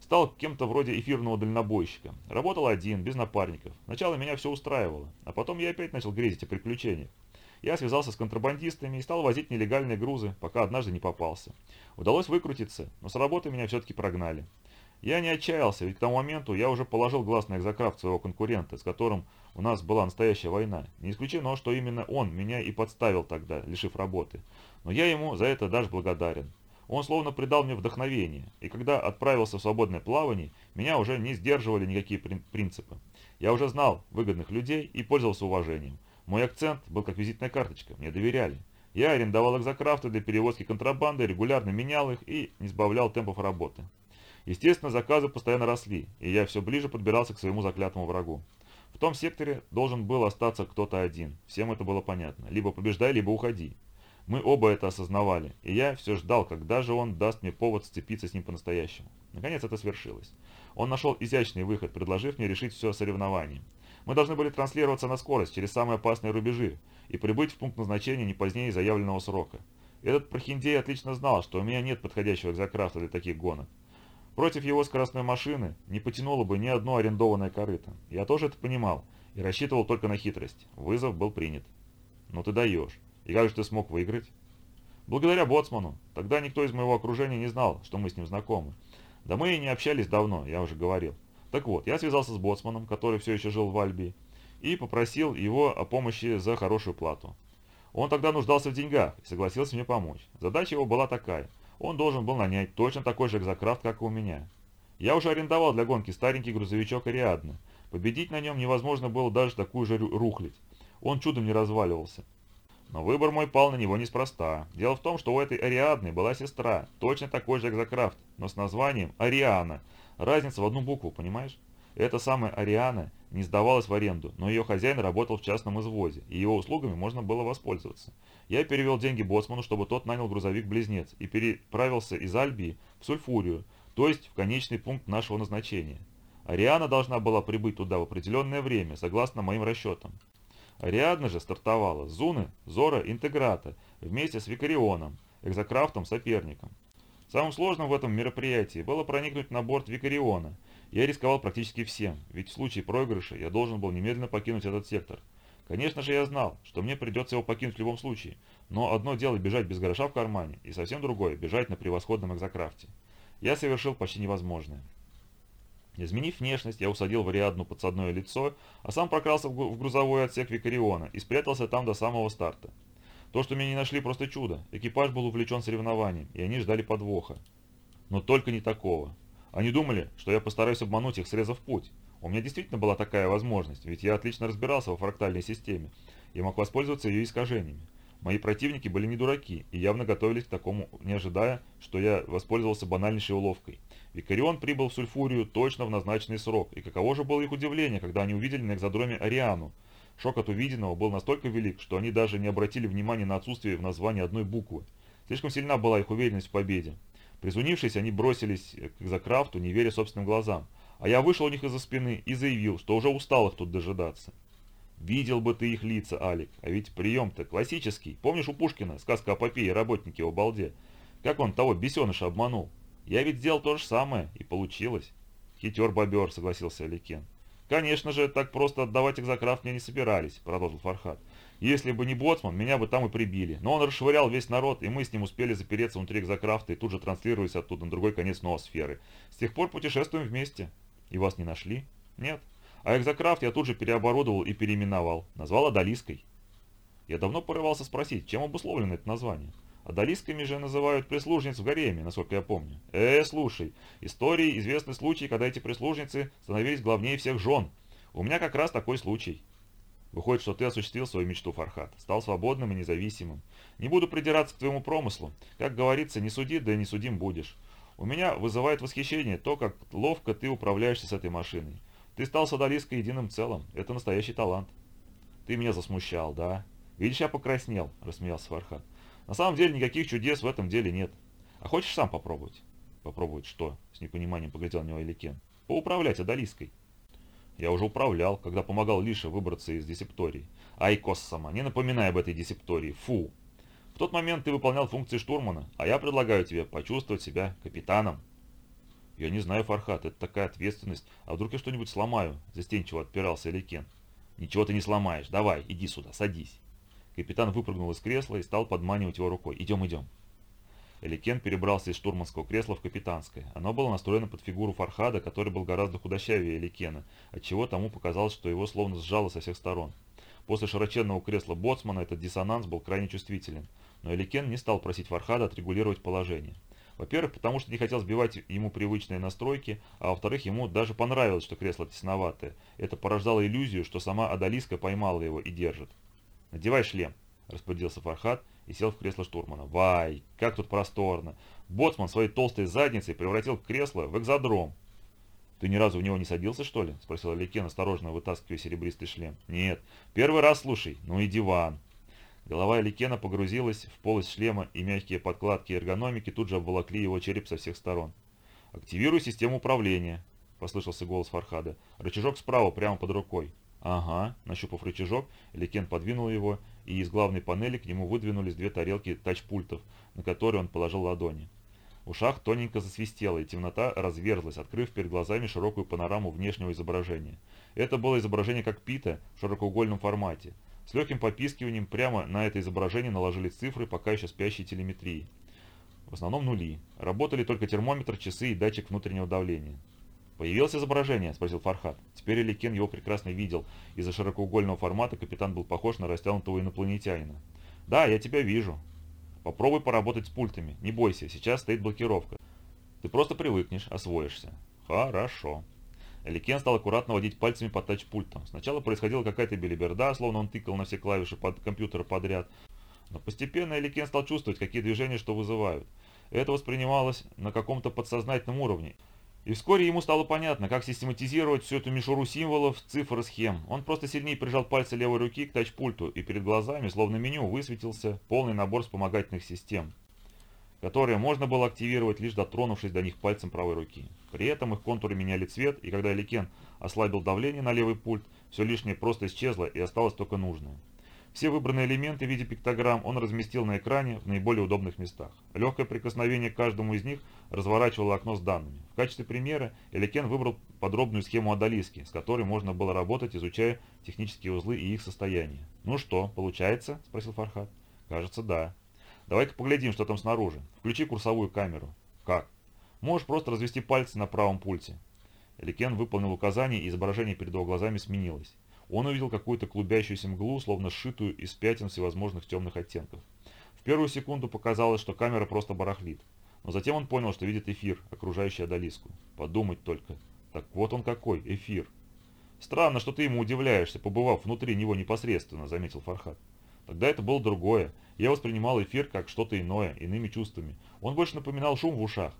Стал кем-то вроде эфирного дальнобойщика. Работал один, без напарников. Сначала меня все устраивало, а потом я опять начал грезить о приключениях. Я связался с контрабандистами и стал возить нелегальные грузы, пока однажды не попался. Удалось выкрутиться, но с работы меня все-таки прогнали. Я не отчаялся, ведь к тому моменту я уже положил глаз на экзокрафт своего конкурента, с которым у нас была настоящая война. Не исключено, что именно он меня и подставил тогда, лишив работы. Но я ему за это даже благодарен. Он словно придал мне вдохновение, и когда отправился в свободное плавание, меня уже не сдерживали никакие принципы. Я уже знал выгодных людей и пользовался уважением. Мой акцент был как визитная карточка, мне доверяли. Я арендовал экзокрафты для перевозки контрабанды, регулярно менял их и не сбавлял темпов работы. Естественно, заказы постоянно росли, и я все ближе подбирался к своему заклятому врагу. В том секторе должен был остаться кто-то один, всем это было понятно. Либо побеждай, либо уходи. Мы оба это осознавали, и я все ждал, когда же он даст мне повод сцепиться с ним по-настоящему. Наконец это свершилось. Он нашел изящный выход, предложив мне решить все соревнованием. Мы должны были транслироваться на скорость через самые опасные рубежи и прибыть в пункт назначения не позднее заявленного срока. Этот прохиндей отлично знал, что у меня нет подходящего экзокрафта для таких гонок. Против его скоростной машины не потянуло бы ни одно арендованное корыто. Я тоже это понимал и рассчитывал только на хитрость. Вызов был принят. Ну ты даешь. И как же ты смог выиграть? Благодаря Боцману. Тогда никто из моего окружения не знал, что мы с ним знакомы. Да мы и не общались давно, я уже говорил. Так вот, я связался с боцманом, который все еще жил в Альбии, и попросил его о помощи за хорошую плату. Он тогда нуждался в деньгах и согласился мне помочь. Задача его была такая. Он должен был нанять точно такой же экзокрафт, как и у меня. Я уже арендовал для гонки старенький грузовичок Ариадны, Победить на нем невозможно было даже такую же рухлить. Он чудом не разваливался. Но выбор мой пал на него неспроста. Дело в том, что у этой Ариадны была сестра, точно такой же экзокрафт, но с названием Ариана. Разница в одну букву, понимаешь? Эта самая Ариана не сдавалась в аренду, но ее хозяин работал в частном извозе, и его услугами можно было воспользоваться. Я перевел деньги боцману, чтобы тот нанял грузовик-близнец и переправился из Альбии в Сульфурию, то есть в конечный пункт нашего назначения. Ариана должна была прибыть туда в определенное время, согласно моим расчетам. Ариадна же стартовала с Зуны, Зора, Интеграта вместе с Викарионом, экзокрафтом-соперником. Самым сложным в этом мероприятии было проникнуть на борт Викариона. Я рисковал практически всем, ведь в случае проигрыша я должен был немедленно покинуть этот сектор. Конечно же, я знал, что мне придется его покинуть в любом случае, но одно дело бежать без гроша в кармане, и совсем другое – бежать на превосходном экзокрафте. Я совершил почти невозможное. Изменив внешность, я усадил в Ариадну подсадное лицо, а сам прокрался в грузовой отсек Викариона и спрятался там до самого старта. То, что меня не нашли, просто чудо. Экипаж был увлечен соревнованием, и они ждали подвоха. Но только не такого. Они думали, что я постараюсь обмануть их, срезав путь. У меня действительно была такая возможность, ведь я отлично разбирался во фрактальной системе и мог воспользоваться ее искажениями. Мои противники были не дураки и явно готовились к такому, не ожидая, что я воспользовался банальнейшей уловкой. Викарион прибыл в Сульфурию точно в назначенный срок, и каково же было их удивление, когда они увидели на экзодроме Ариану. Шок от увиденного был настолько велик, что они даже не обратили внимания на отсутствие в названии одной буквы. Слишком сильна была их уверенность в победе. Призунившись, они бросились к Закрафту, не веря собственным глазам. А я вышел у них из-за спины и заявил, что уже устал их тут дожидаться. Видел бы ты их лица, Алик, а ведь прием-то классический. Помнишь у Пушкина сказка о попе и работнике в балде? Как он того бесеныша обманул? Я ведь сделал то же самое, и получилось. Хитер бобер, согласился Аликен. Конечно же, так просто отдавать экзокрафт мне не собирались, продолжил Фархат. Если бы не Боцман, меня бы там и прибили. Но он расшвырял весь народ, и мы с ним успели запереться внутри экзокрафта и тут же транслировались оттуда на другой конец ноосферы. С тех пор путешествуем вместе. И вас не нашли? Нет. А экзокрафт я тут же переоборудовал и переименовал. Назвал Адалиской. Я давно порывался спросить, чем обусловлено это название. Адалисками же называют прислужниц в гареме, насколько я помню. Э, слушай, истории известны случаи, когда эти прислужницы становились главнее всех жен. У меня как раз такой случай. Выходит, что ты осуществил свою мечту, Фархат, стал свободным и независимым. Не буду придираться к твоему промыслу. Как говорится, не суди, да и не судим будешь. У меня вызывает восхищение то, как ловко ты управляешься с этой машиной. Ты стал с Адалиской единым целым. Это настоящий талант. Ты меня засмущал, да? Видишь, я покраснел, рассмеялся Фархат. На самом деле никаких чудес в этом деле нет. А хочешь сам попробовать? Попробовать что? С непониманием поглядел на него Эликен. Поуправлять Адалиской. Я уже управлял, когда помогал Лише выбраться из дисептории. Айкос сама, не напоминай об этой дисептории. Фу. В тот момент ты выполнял функции штурмана, а я предлагаю тебе почувствовать себя капитаном. Я не знаю, Фархат, это такая ответственность. А вдруг я что-нибудь сломаю? Застенчиво отпирался Эликен. Ничего ты не сломаешь. Давай, иди сюда, садись. Капитан выпрыгнул из кресла и стал подманивать его рукой. «Идем, идем». Эликен перебрался из штурманского кресла в капитанское. Оно было настроено под фигуру Фархада, который был гораздо худощавее Эликена, отчего тому показалось, что его словно сжало со всех сторон. После широченного кресла боцмана этот диссонанс был крайне чувствителен, но Эликен не стал просить Фархада отрегулировать положение. Во-первых, потому что не хотел сбивать ему привычные настройки, а во-вторых, ему даже понравилось, что кресло тесноватое. Это порождало иллюзию, что сама Адалиска поймала его и держит. «Надевай шлем», – распорядился Фархат и сел в кресло штурмана. «Вай, как тут просторно!» Боцман своей толстой задницей превратил кресло в экзодром. «Ты ни разу в него не садился, что ли?» – спросил Аликен, осторожно вытаскивая серебристый шлем. «Нет. Первый раз, слушай. Ну и диван». Голова Аликена погрузилась в полость шлема, и мягкие подкладки эргономики тут же обволокли его череп со всех сторон. «Активируй систему управления», – послышался голос Фархада. «Рычажок справа, прямо под рукой». «Ага», нащупав рычажок, Ликен подвинул его, и из главной панели к нему выдвинулись две тарелки тач-пультов, на которые он положил ладони. В ушах тоненько засвистело, и темнота разверзлась, открыв перед глазами широкую панораму внешнего изображения. Это было изображение как пита в широкоугольном формате. С легким попискиванием прямо на это изображение наложили цифры пока еще спящей телеметрии. В основном нули. Работали только термометр, часы и датчик внутреннего давления. «Появилось изображение?» – спросил Фархат. Теперь Эликен его прекрасно видел. Из-за широкоугольного формата капитан был похож на растянутого инопланетянина. «Да, я тебя вижу. Попробуй поработать с пультами. Не бойся, сейчас стоит блокировка. Ты просто привыкнешь, освоишься». «Хорошо». Эликен стал аккуратно водить пальцами по тач-пультам. Сначала происходила какая-то белиберда, словно он тыкал на все клавиши под компьютера подряд. Но постепенно Эликен стал чувствовать, какие движения что вызывают. Это воспринималось на каком-то подсознательном уровне. И вскоре ему стало понятно, как систематизировать всю эту мишуру символов, цифр и схем. Он просто сильнее прижал пальцы левой руки к тач-пульту, и перед глазами, словно меню, высветился полный набор вспомогательных систем, которые можно было активировать, лишь дотронувшись до них пальцем правой руки. При этом их контуры меняли цвет, и когда Эликен ослабил давление на левый пульт, все лишнее просто исчезло и осталось только нужное. Все выбранные элементы в виде пиктограмм он разместил на экране в наиболее удобных местах. Легкое прикосновение к каждому из них разворачивало окно с данными. В качестве примера Эликен выбрал подробную схему одолиски, с которой можно было работать, изучая технические узлы и их состояние. «Ну что, получается?» – спросил Фархад. «Кажется, да. Давай-ка поглядим, что там снаружи. Включи курсовую камеру». «Как?» «Можешь просто развести пальцы на правом пульте». Эликен выполнил указание, и изображение перед его глазами сменилось. Он увидел какую-то клубящуюся мглу, словно сшитую из пятен всевозможных темных оттенков. В первую секунду показалось, что камера просто барахлит. Но затем он понял, что видит эфир, окружающий Адалиску. Подумать только. Так вот он какой, эфир. «Странно, что ты ему удивляешься, побывав внутри него непосредственно», — заметил Фархад. Тогда это было другое. Я воспринимал эфир как что-то иное, иными чувствами. Он больше напоминал шум в ушах.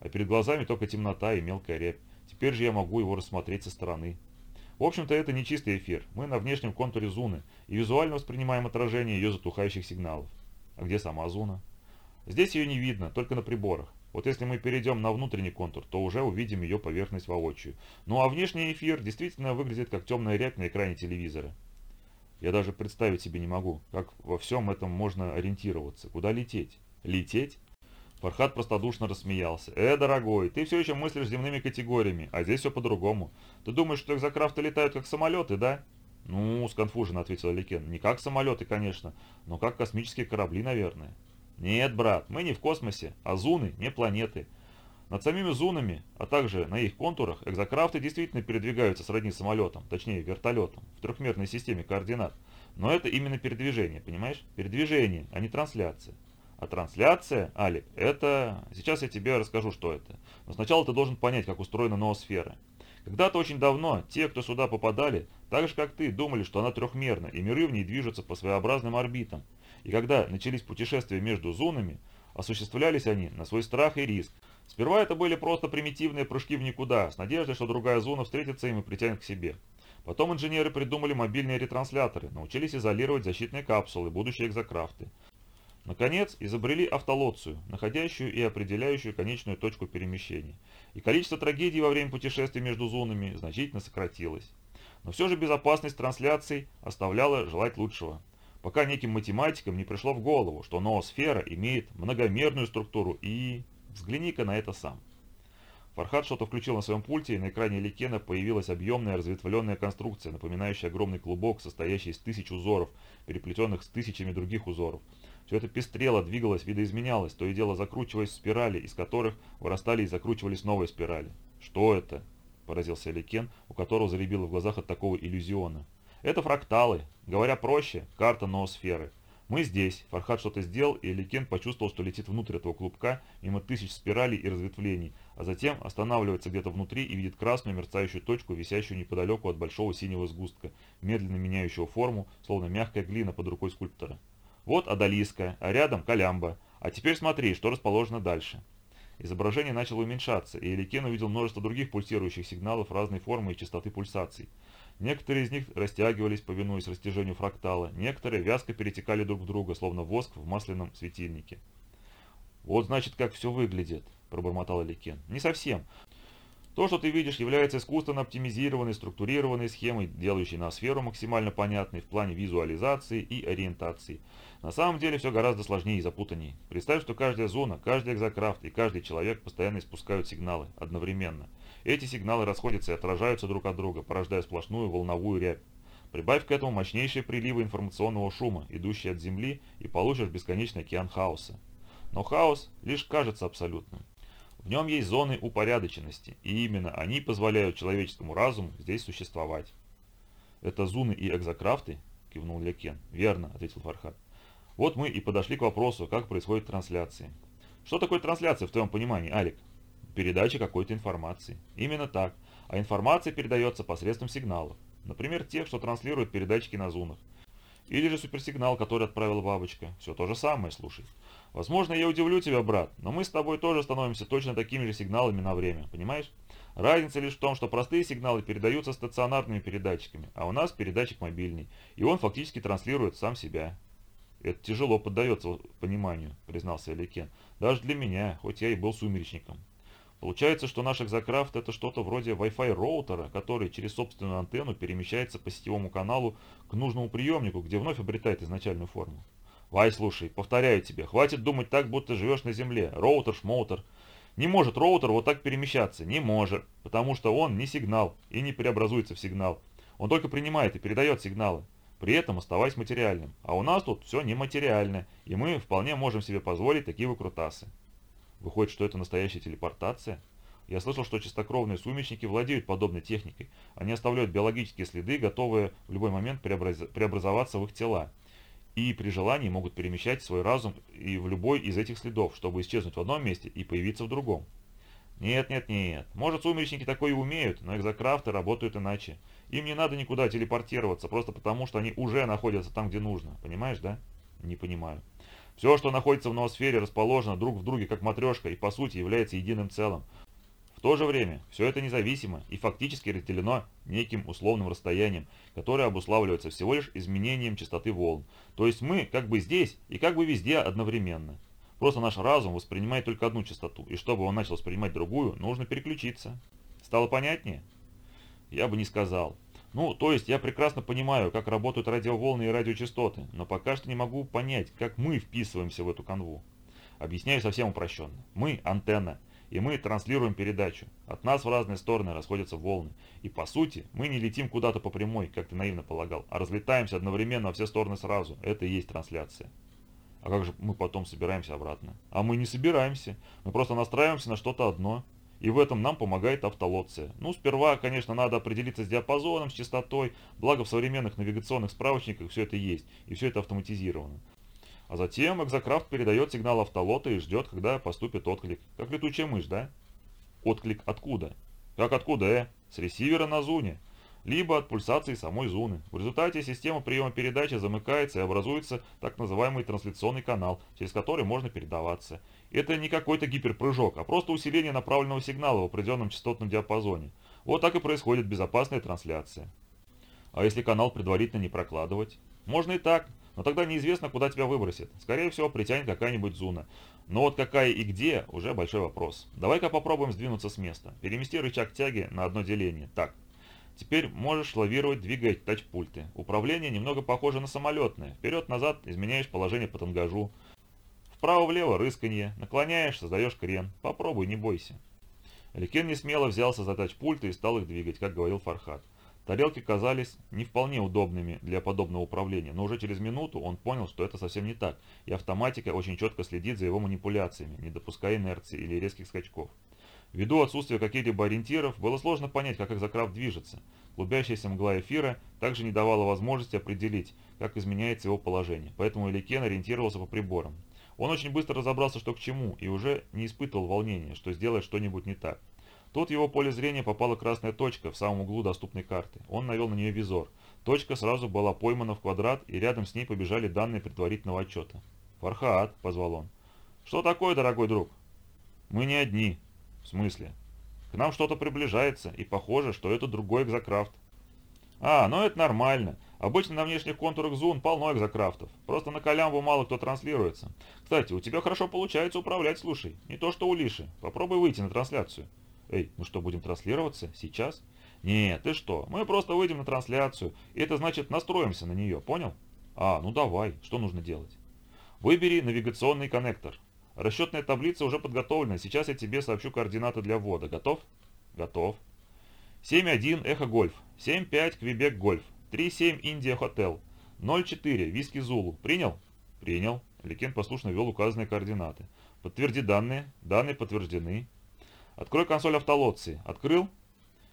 А перед глазами только темнота и мелкая рябь. Теперь же я могу его рассмотреть со стороны. В общем-то, это не чистый эфир. Мы на внешнем контуре Зуны и визуально воспринимаем отражение ее затухающих сигналов. А где сама Зуна? Здесь ее не видно, только на приборах. Вот если мы перейдем на внутренний контур, то уже увидим ее поверхность воочию. Ну а внешний эфир действительно выглядит как темная рябь на экране телевизора. Я даже представить себе не могу, как во всем этом можно ориентироваться. Куда лететь? Лететь? Фархад простодушно рассмеялся. «Э, дорогой, ты все еще мыслишь земными категориями, а здесь все по-другому. Ты думаешь, что экзокрафты летают как самолеты, да?» «Ну, сконфуженно», — ответил Ликен. «Не как самолеты, конечно, но как космические корабли, наверное». «Нет, брат, мы не в космосе, а зуны не планеты. Над самими зунами, а также на их контурах, экзокрафты действительно передвигаются сродни самолетам, точнее вертолетам, в трехмерной системе координат. Но это именно передвижение, понимаешь? Передвижение, а не трансляция. А трансляция, Алик, это... Сейчас я тебе расскажу, что это. Но сначала ты должен понять, как устроена ноосфера. Когда-то очень давно те, кто сюда попадали, так же как ты, думали, что она трехмерна, и миры в ней движутся по своеобразным орбитам. И когда начались путешествия между зонами, осуществлялись они на свой страх и риск. Сперва это были просто примитивные прыжки в никуда, с надеждой, что другая зона встретится им и притянет к себе. Потом инженеры придумали мобильные ретрансляторы, научились изолировать защитные капсулы, будущие экзокрафты. Наконец, изобрели автолоцию, находящую и определяющую конечную точку перемещения. И количество трагедий во время путешествий между зонами значительно сократилось. Но все же безопасность трансляций оставляла желать лучшего. Пока неким математикам не пришло в голову, что ноосфера имеет многомерную структуру и... Взгляни-ка на это сам. Фархад что-то включил на своем пульте, и на экране Ликена появилась объемная разветвленная конструкция, напоминающая огромный клубок, состоящий из тысяч узоров, переплетенных с тысячами других узоров. Все это пестрело, двигалось, видоизменялось, то и дело закручиваясь в спирали, из которых вырастали и закручивались новые спирали. «Что это?» – поразился Ликен, у которого зарябило в глазах от такого иллюзиона. «Это фракталы. Говоря проще, карта ноосферы. Мы здесь». Фархат что-то сделал, и Ликен почувствовал, что летит внутрь этого клубка, мимо тысяч спиралей и разветвлений, а затем останавливается где-то внутри и видит красную мерцающую точку, висящую неподалеку от большого синего сгустка, медленно меняющего форму, словно мягкая глина под рукой скульптора. Вот Адалиска, а рядом Калямба. А теперь смотри, что расположено дальше. Изображение начало уменьшаться, и Эликен увидел множество других пульсирующих сигналов разной формы и частоты пульсаций. Некоторые из них растягивались, повинуясь растяжению фрактала, некоторые вязко перетекали друг в друга, словно воск в масляном светильнике. «Вот значит, как все выглядит», – пробормотал Эликен. «Не совсем. То, что ты видишь, является искусственно оптимизированной, структурированной схемой, делающей ноосферу максимально понятной в плане визуализации и ориентации. На самом деле все гораздо сложнее и запутаннее. Представь, что каждая зона, каждый экзокрафт и каждый человек постоянно испускают сигналы одновременно. Эти сигналы расходятся и отражаются друг от друга, порождая сплошную волновую рябь. Прибавь к этому мощнейшие приливы информационного шума, идущие от Земли, и получишь бесконечный океан хаоса. Но хаос лишь кажется абсолютным. В нем есть зоны упорядоченности, и именно они позволяют человеческому разуму здесь существовать. «Это зуны и экзокрафты?» – кивнул Лякен. «Верно», – ответил Фархад. «Вот мы и подошли к вопросу, как происходит трансляция». «Что такое трансляция в твоем понимании, Алик?» «Передача какой-то информации». «Именно так. а информация передается посредством сигналов. Например, тех, что транслируют передатчики на зунах. Или же суперсигнал, который отправила бабочка. Все то же самое, слушай. Возможно, я удивлю тебя, брат, но мы с тобой тоже становимся точно такими же сигналами на время, понимаешь? Разница лишь в том, что простые сигналы передаются стационарными передатчиками, а у нас передатчик мобильный, и он фактически транслирует сам себя. Это тяжело поддается пониманию, признался Эликен. Даже для меня, хоть я и был сумеречником. Получается, что наш экзокрафт это что-то вроде Wi-Fi роутера, который через собственную антенну перемещается по сетевому каналу к нужному приемнику, где вновь обретает изначальную форму. Вай, слушай, повторяю тебе, хватит думать так, будто живешь на земле. Роутер, шмоутер. Не может роутер вот так перемещаться, не может, потому что он не сигнал и не преобразуется в сигнал. Он только принимает и передает сигналы, при этом оставаясь материальным. А у нас тут все нематериальное, и мы вполне можем себе позволить такие выкрутасы. Выходит, что это настоящая телепортация? Я слышал, что чистокровные сумечники владеют подобной техникой. Они оставляют биологические следы, готовые в любой момент преобраз... преобразоваться в их тела и при желании могут перемещать свой разум и в любой из этих следов, чтобы исчезнуть в одном месте и появиться в другом. Нет, нет, нет. Может, сумеречники такое и умеют, но экзокрафты работают иначе. Им не надо никуда телепортироваться, просто потому, что они уже находятся там, где нужно. Понимаешь, да? Не понимаю. Все, что находится в ноосфере, расположено друг в друге, как матрешка, и по сути является единым целым. В то же время все это независимо и фактически разделено неким условным расстоянием, которое обуславливается всего лишь изменением частоты волн. То есть мы как бы здесь и как бы везде одновременно. Просто наш разум воспринимает только одну частоту, и чтобы он начал воспринимать другую, нужно переключиться. Стало понятнее? Я бы не сказал. Ну, то есть я прекрасно понимаю, как работают радиоволны и радиочастоты, но пока что не могу понять, как мы вписываемся в эту канву. Объясняю совсем упрощенно. Мы – антенна, и мы транслируем передачу. От нас в разные стороны расходятся волны. И по сути, мы не летим куда-то по прямой, как ты наивно полагал, а разлетаемся одновременно во все стороны сразу. Это и есть трансляция. А как же мы потом собираемся обратно? А мы не собираемся. Мы просто настраиваемся на что-то одно. И в этом нам помогает автолоция. Ну, сперва, конечно, надо определиться с диапазоном, с частотой, благо в современных навигационных справочниках все это есть, и все это автоматизировано. А затем экзокрафт передает сигнал автолота и ждет, когда поступит отклик. Как летучая мышь, да? Отклик откуда? Как откуда, э? С ресивера на зуне. Либо от пульсации самой зуны. В результате система приема передачи замыкается и образуется так называемый трансляционный канал, через который можно передаваться. Это не какой-то гиперпрыжок, а просто усиление направленного сигнала в определенном частотном диапазоне. Вот так и происходит безопасная трансляция. А если канал предварительно не прокладывать? Можно и так, но тогда неизвестно, куда тебя выбросит. Скорее всего, притянет какая-нибудь зуна. Но вот какая и где, уже большой вопрос. Давай-ка попробуем сдвинуться с места. Перемести рычаг тяги на одно деление. Так. Теперь можешь лавировать, двигать тач-пульты. Управление немного похоже на самолетное. Вперед-назад изменяешь положение по тангажу. Вправо-влево рысканье. Наклоняешь, создаешь крен. Попробуй, не бойся. Ликен не смело взялся за тач-пульты и стал их двигать, как говорил Фархат. Тарелки казались не вполне удобными для подобного управления, но уже через минуту он понял, что это совсем не так, и автоматика очень четко следит за его манипуляциями, не допуская инерции или резких скачков. Ввиду отсутствия каких-либо ориентиров, было сложно понять, как экзокрафт движется. Клубящаяся мгла эфира также не давала возможности определить, как изменяется его положение, поэтому Эликен ориентировался по приборам. Он очень быстро разобрался, что к чему, и уже не испытывал волнения, что сделает что-нибудь не так. Тут в его поле зрения попала красная точка в самом углу доступной карты. Он навел на нее визор. Точка сразу была поймана в квадрат, и рядом с ней побежали данные предварительного отчета. «Фархаат», — позвал он. «Что такое, дорогой друг?» «Мы не одни». «В смысле?» «К нам что-то приближается, и похоже, что это другой экзокрафт». «А, ну это нормально. Обычно на внешних контурах зун полно экзокрафтов. Просто на Колямбу мало кто транслируется. Кстати, у тебя хорошо получается управлять, слушай. Не то что у Лиши. Попробуй выйти на трансляцию». Эй, мы что, будем транслироваться? Сейчас? Нет, ты что, мы просто выйдем на трансляцию, и это значит настроимся на нее, понял? А, ну давай, что нужно делать? Выбери навигационный коннектор. Расчетная таблица уже подготовлена, сейчас я тебе сообщу координаты для ввода. Готов? Готов. 7.1 Эхо Гольф, 7.5 Квебек Гольф, 3.7 Индия Хотел, 0.4 Whiskey Zulu. Принял? Принял. Ликен послушно ввел указанные координаты. Подтверди данные. Данные подтверждены. Открой консоль автолоции. Открыл?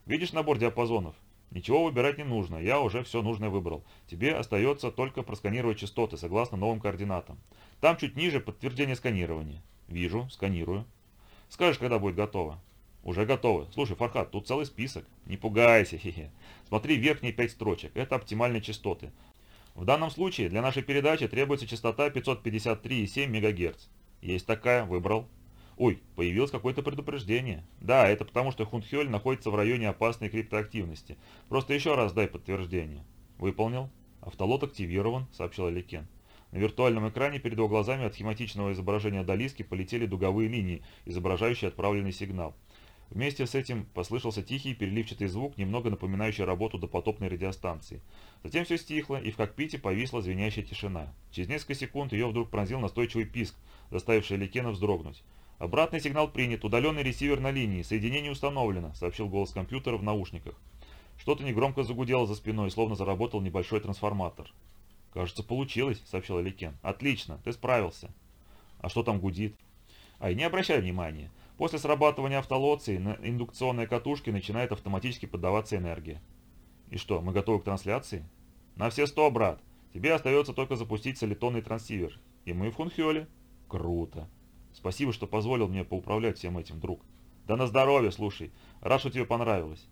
Видишь набор диапазонов? Ничего выбирать не нужно, я уже все нужное выбрал. Тебе остается только просканировать частоты согласно новым координатам. Там чуть ниже подтверждение сканирования. Вижу, сканирую. Скажешь, когда будет готово? Уже готово. Слушай, Фархат, тут целый список. Не пугайся, хе-хе. Смотри верхние пять строчек. Это оптимальные частоты. В данном случае для нашей передачи требуется частота 553,7 МГц. Есть такая, выбрал. Ой, появилось какое-то предупреждение. Да, это потому, что Хунхёль находится в районе опасной криптоактивности. Просто еще раз дай подтверждение. Выполнил. Автолот активирован, сообщил Аликен. На виртуальном экране перед его глазами от схематичного изображения Долиски полетели дуговые линии, изображающие отправленный сигнал. Вместе с этим послышался тихий переливчатый звук, немного напоминающий работу допотопной радиостанции. Затем все стихло, и в кокпите повисла звенящая тишина. Через несколько секунд ее вдруг пронзил настойчивый писк, заставивший Ликена вздрогнуть. «Обратный сигнал принят, удаленный ресивер на линии, соединение установлено», — сообщил голос компьютера в наушниках. Что-то негромко загудело за спиной, словно заработал небольшой трансформатор. «Кажется, получилось», — сообщил Ликен. «Отлично, ты справился». «А что там гудит?» «Ай, не обращай внимания. После срабатывания автолоции на индукционной катушке начинает автоматически поддаваться энергия. И что, мы готовы к трансляции? На все сто, брат. Тебе остается только запустить солитонный трансивер. И мы в Хунхёле. Круто. Спасибо, что позволил мне поуправлять всем этим, друг. Да на здоровье, слушай. Рад, что тебе понравилось.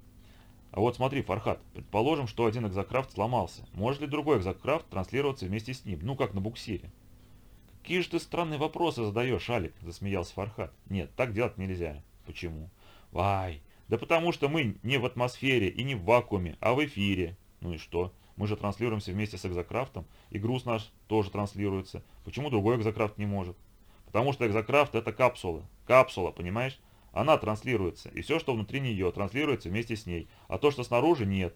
А вот смотри, Фархат, предположим, что один экзокрафт сломался. Может ли другой экзокрафт транслироваться вместе с ним? Ну, как на буксире. «Какие же ты странные вопросы задаешь, Алик?» – засмеялся Фархат. «Нет, так делать нельзя». «Почему?» «Вай, да потому что мы не в атмосфере и не в вакууме, а в эфире». «Ну и что? Мы же транслируемся вместе с экзокрафтом, и груз наш тоже транслируется. Почему другой экзокрафт не может?» «Потому что экзокрафт – это капсула. Капсула, понимаешь? Она транслируется, и все, что внутри нее, транслируется вместе с ней, а то, что снаружи, нет.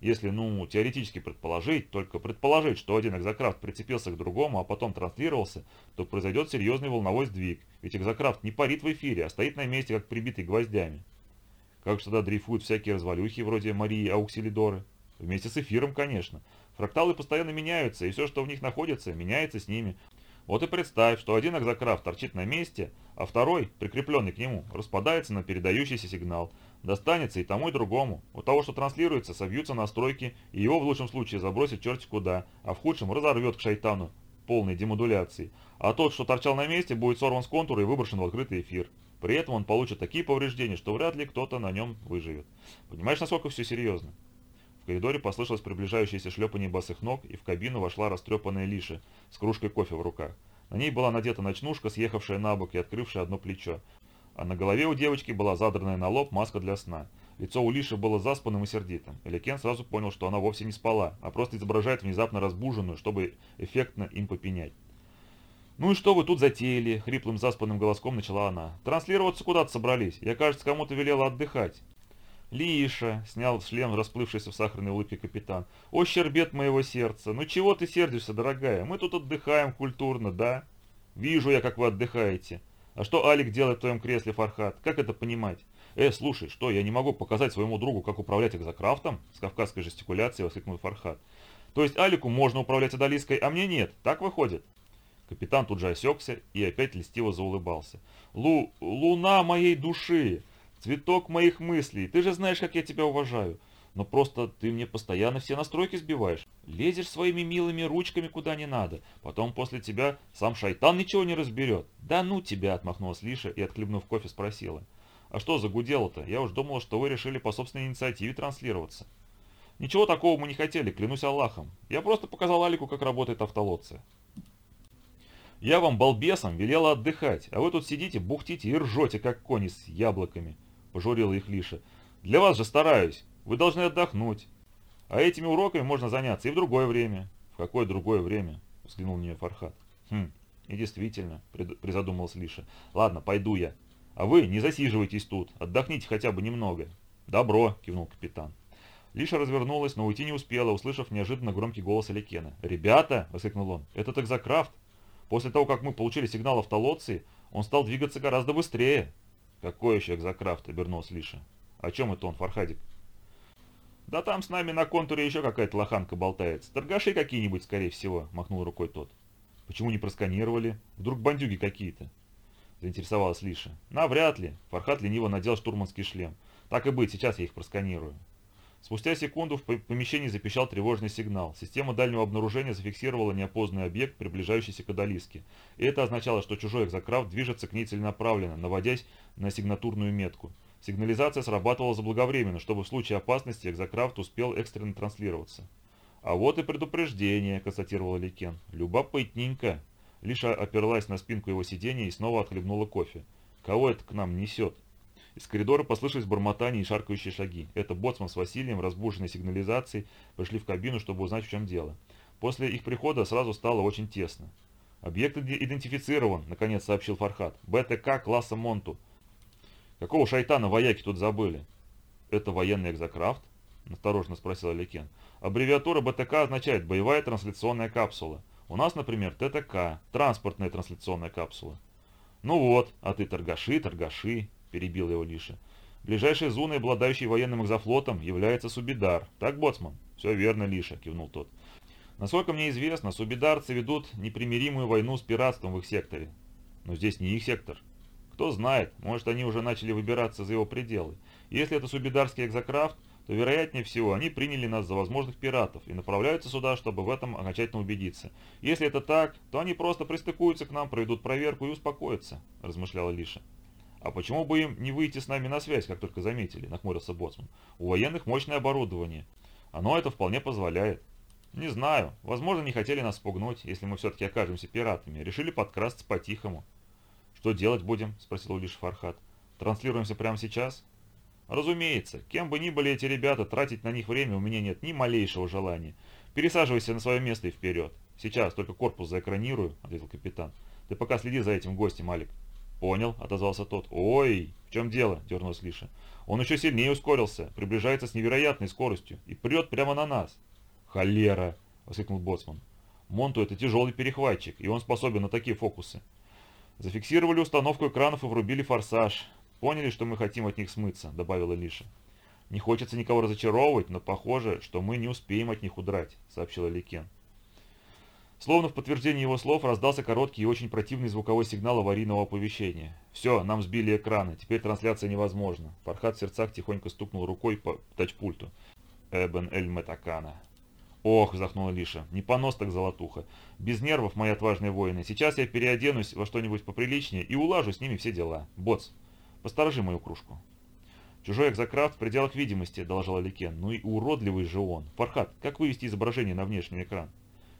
Если, ну, теоретически предположить, только предположить, что один экзокрафт прицепился к другому, а потом транслировался, то произойдет серьезный волновой сдвиг, ведь экзокрафт не парит в эфире, а стоит на месте, как прибитый гвоздями. Как же тогда дрейфуют всякие развалюхи, вроде Марии Ауксилидоры? Вместе с эфиром, конечно. Фракталы постоянно меняются, и все, что в них находится, меняется с ними. Вот и представь, что один экзокрафт торчит на месте, а второй, прикрепленный к нему, распадается на передающийся сигнал – Достанется и тому, и другому. У того, что транслируется, собьются настройки, и его в лучшем случае забросит черти куда, а в худшем разорвет к шайтану полной демодуляции. А тот, что торчал на месте, будет сорван с контура и выброшен в открытый эфир. При этом он получит такие повреждения, что вряд ли кто-то на нем выживет. Понимаешь, насколько все серьезно? В коридоре послышалось приближающееся шлепание босых ног, и в кабину вошла растрепанная Лиша с кружкой кофе в руках. На ней была надета ночнушка, съехавшая на бок и открывшая одно плечо а на голове у девочки была задранная на лоб маска для сна. Лицо у Лиши было заспанным и сердитым. Эликен сразу понял, что она вовсе не спала, а просто изображает внезапно разбуженную, чтобы эффектно им попенять. «Ну и что вы тут затеяли?» — хриплым заспанным голоском начала она. «Транслироваться куда-то собрались. Я, кажется, кому-то велела отдыхать». «Лиша!» — снял шлем, расплывшийся в сахарной улыбке капитан. «О, щербет моего сердца! Ну чего ты сердишься, дорогая? Мы тут отдыхаем культурно, да?» «Вижу я, как вы отдыхаете. А что Алик делает в твоем кресле, Фархат? Как это понимать? Э, слушай, что, я не могу показать своему другу, как управлять экзокрафтом? С кавказской жестикуляцией воскликнул Фархат. То есть Алику можно управлять Адалиской, а мне нет, так выходит? Капитан тут же осекся и опять льстиво заулыбался. «Лу... луна моей души! Цветок моих мыслей! Ты же знаешь, как я тебя уважаю! но просто ты мне постоянно все настройки сбиваешь. Лезешь своими милыми ручками куда не надо, потом после тебя сам шайтан ничего не разберет. Да ну тебя, отмахнулась Лиша и, отхлебнув кофе, спросила. А что загудело-то? Я уж думала, что вы решили по собственной инициативе транслироваться. Ничего такого мы не хотели, клянусь Аллахом. Я просто показал Алику, как работает автолоция. Я вам, балбесам, велела отдыхать, а вы тут сидите, бухтите и ржете, как кони с яблоками, пожурила их Лиша. Для вас же стараюсь. Вы должны отдохнуть. А этими уроками можно заняться и в другое время. В какое другое время? Взглянул на нее Фархат. Хм, и действительно, призадумался Лиша. Ладно, пойду я. А вы не засиживайтесь тут, отдохните хотя бы немного. Добро, кивнул капитан. Лиша развернулась, но уйти не успела, услышав неожиданно громкий голос Аликена. «Ребята!» – воскликнул он. «Этот экзокрафт! После того, как мы получили сигнал автолоции, он стал двигаться гораздо быстрее!» «Какой еще экзокрафт?» – обернулся Лиша. «О чем это он, Фархадик?» «Да там с нами на контуре еще какая-то лоханка болтается. Торгаши какие-нибудь, скорее всего», — махнул рукой тот. «Почему не просканировали? Вдруг бандюги какие-то?» Заинтересовалась Лиша. «Навряд ли». Фархат лениво надел штурманский шлем. «Так и быть, сейчас я их просканирую». Спустя секунду в помещении запищал тревожный сигнал. Система дальнего обнаружения зафиксировала неопознанный объект, приближающийся к Адалиске. И это означало, что чужой экзокрафт движется к ней целенаправленно, наводясь на сигнатурную метку. Сигнализация срабатывала заблаговременно, чтобы в случае опасности экзокрафт успел экстренно транслироваться. «А вот и предупреждение», – констатировал Ликен. «Любопытненько». Лиша оперлась на спинку его сиденья и снова отхлебнула кофе. «Кого это к нам несет?» Из коридора послышались бормотания и шаркающие шаги. Это Боцман с Василием, разбуженной сигнализацией, пришли в кабину, чтобы узнать, в чем дело. После их прихода сразу стало очень тесно. «Объект идентифицирован», — наконец сообщил Фархат. «БТК класса Монту». «Какого шайтана вояки тут забыли?» «Это военный экзокрафт?» — осторожно спросил Аликен. «Аббревиатура БТК означает «боевая трансляционная капсула». У нас, например, ТТК – транспортная трансляционная капсула. «Ну вот, а ты торгаши, торгаши», – перебил его Лиша. «Ближайшей зоной, обладающей военным экзофлотом, является Субидар. Так, Боцман?» «Все верно, Лиша», – кивнул тот. Насколько мне известно, субидарцы ведут непримиримую войну с пиратством в их секторе. Но здесь не их сектор. Кто знает, может они уже начали выбираться за его пределы. Если это субидарский экзокрафт, то вероятнее всего они приняли нас за возможных пиратов и направляются сюда, чтобы в этом окончательно убедиться. Если это так, то они просто пристыкуются к нам, проведут проверку и успокоятся, размышляла Лиша. «А почему бы им не выйти с нами на связь, как только заметили?» – нахмурился Боцман. «У военных мощное оборудование. Оно это вполне позволяет. «Не знаю. Возможно, не хотели нас спугнуть, если мы все-таки окажемся пиратами. Решили подкрасться по-тихому». «Что делать будем?» – спросил Улиш Фархат. «Транслируемся прямо сейчас?» «Разумеется. Кем бы ни были эти ребята, тратить на них время у меня нет ни малейшего желания. Пересаживайся на свое место и вперед. Сейчас только корпус заэкранирую», – ответил капитан. «Ты пока следи за этим гостем, Алик». «Понял», – отозвался тот. «Ой, в чем дело?» – дернулась Лиша. «Он еще сильнее ускорился, приближается с невероятной скоростью и прет прямо на нас». «Холера!» — воскликнул Боцман. «Монту — это тяжелый перехватчик, и он способен на такие фокусы. Зафиксировали установку экранов и врубили форсаж. Поняли, что мы хотим от них смыться», — добавила Лиша. «Не хочется никого разочаровывать, но похоже, что мы не успеем от них удрать», — сообщила Ликен. Словно в подтверждение его слов раздался короткий и очень противный звуковой сигнал аварийного оповещения. «Все, нам сбили экраны, теперь трансляция невозможна». Пархат в сердцах тихонько стукнул рукой по тачпульту. «Эбен Эль Метакана». «Ох», — вздохнула Лиша, — «не понос так золотуха. Без нервов, мои отважные воины. Сейчас я переоденусь во что-нибудь поприличнее и улажу с ними все дела. Боц, посторожи мою кружку». «Чужой экзокрафт в пределах видимости», — доложил Аликен. «Ну и уродливый же он. Фархат, как вывести изображение на внешний экран?»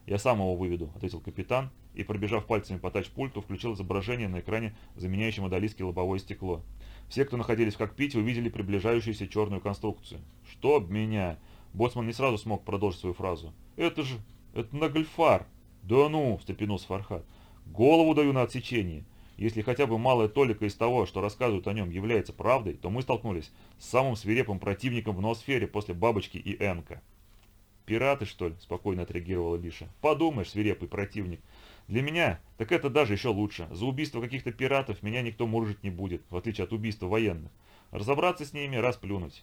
«Я сам его выведу», — ответил капитан, и, пробежав пальцами по тач-пульту, включил изображение на экране, заменяющем одолистки лобовое стекло. Все, кто находились в кокпите, увидели приближающуюся черную конструкцию. «Чтоб меня!» Боцман не сразу смог продолжить свою фразу. «Это же... это Нагльфар!» «Да ну!» – встрепенулся Фархад. «Голову даю на отсечение. Если хотя бы малая толика из того, что рассказывают о нем, является правдой, то мы столкнулись с самым свирепым противником в ноосфере после Бабочки и Энка». «Пираты, что ли?» – спокойно отреагировала Лиша. «Подумаешь, свирепый противник. Для меня, так это даже еще лучше. За убийство каких-то пиратов меня никто муржить не будет, в отличие от убийства военных. Разобраться с ними, расплюнуть.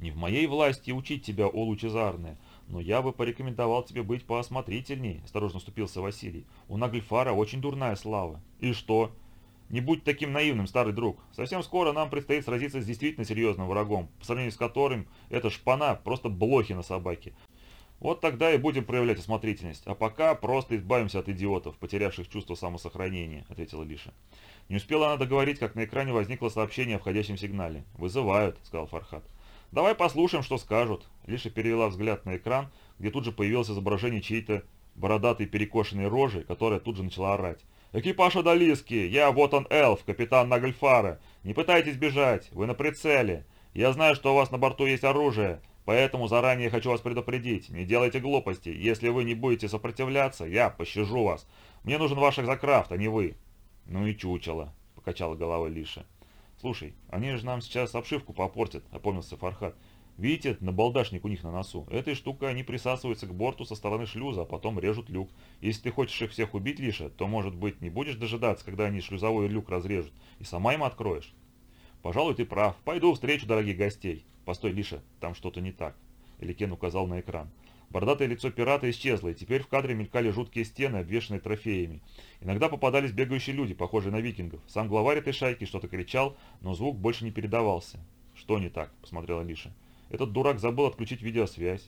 Не в моей власти учить тебя, о лучезарная, но я бы порекомендовал тебе быть поосмотрительней, осторожно ступился Василий. У Нагльфара очень дурная слава. И что? Не будь таким наивным, старый друг. Совсем скоро нам предстоит сразиться с действительно серьезным врагом, по сравнению с которым эта шпана просто блохи на собаке. Вот тогда и будем проявлять осмотрительность. А пока просто избавимся от идиотов, потерявших чувство самосохранения», — ответила Лиша. Не успела она договорить, как на экране возникло сообщение о входящем сигнале. «Вызывают», — сказал Фархат. «Давай послушаем, что скажут». Лиша перевела взгляд на экран, где тут же появилось изображение чьей-то бородатой перекошенной рожи, которая тут же начала орать. «Экипаж Адалиски! Я вот он Элф, капитан Нагльфара! Не пытайтесь бежать, вы на прицеле! Я знаю, что у вас на борту есть оружие, поэтому заранее хочу вас предупредить. Не делайте глупостей. Если вы не будете сопротивляться, я пощажу вас. Мне нужен ваш экзокрафт, а не вы». «Ну и чучело», — покачала головой Лиша. «Слушай, они же нам сейчас обшивку попортят», — опомнился Фархат. «Видите, набалдашник у них на носу. Этой штукой они присасываются к борту со стороны шлюза, а потом режут люк. Если ты хочешь их всех убить, Лиша, то, может быть, не будешь дожидаться, когда они шлюзовой люк разрежут, и сама им откроешь?» «Пожалуй, ты прав. Пойду встречу дорогих гостей». «Постой, Лиша, там что-то не так», — Эликен указал на экран. Бородатое лицо пирата исчезло, и теперь в кадре мелькали жуткие стены, обвешанные трофеями. Иногда попадались бегающие люди, похожие на викингов. Сам главарь этой шайки что-то кричал, но звук больше не передавался. «Что не так?» – посмотрела Лиша. «Этот дурак забыл отключить видеосвязь».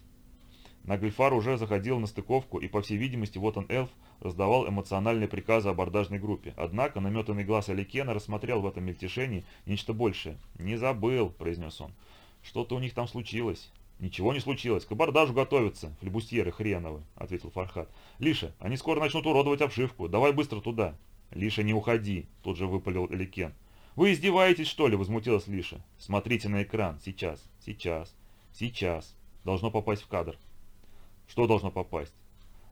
Нагльфар уже заходил на стыковку, и, по всей видимости, вот он, эльф, раздавал эмоциональные приказы абордажной группе. Однако наметанный глаз Аликена рассмотрел в этом мельтешении нечто большее. «Не забыл», — произнес он. «Что-то у них там случилось». «Ничего не случилось. К абордажу готовятся, флебустьеры хреновы», — ответил Фархат. «Лиша, они скоро начнут уродовать обшивку. Давай быстро туда». «Лиша, не уходи», — тут же выпалил Эликен. «Вы издеваетесь, что ли?» — возмутилась Лиша. «Смотрите на экран. Сейчас. Сейчас. Сейчас. Должно попасть в кадр». «Что должно попасть?»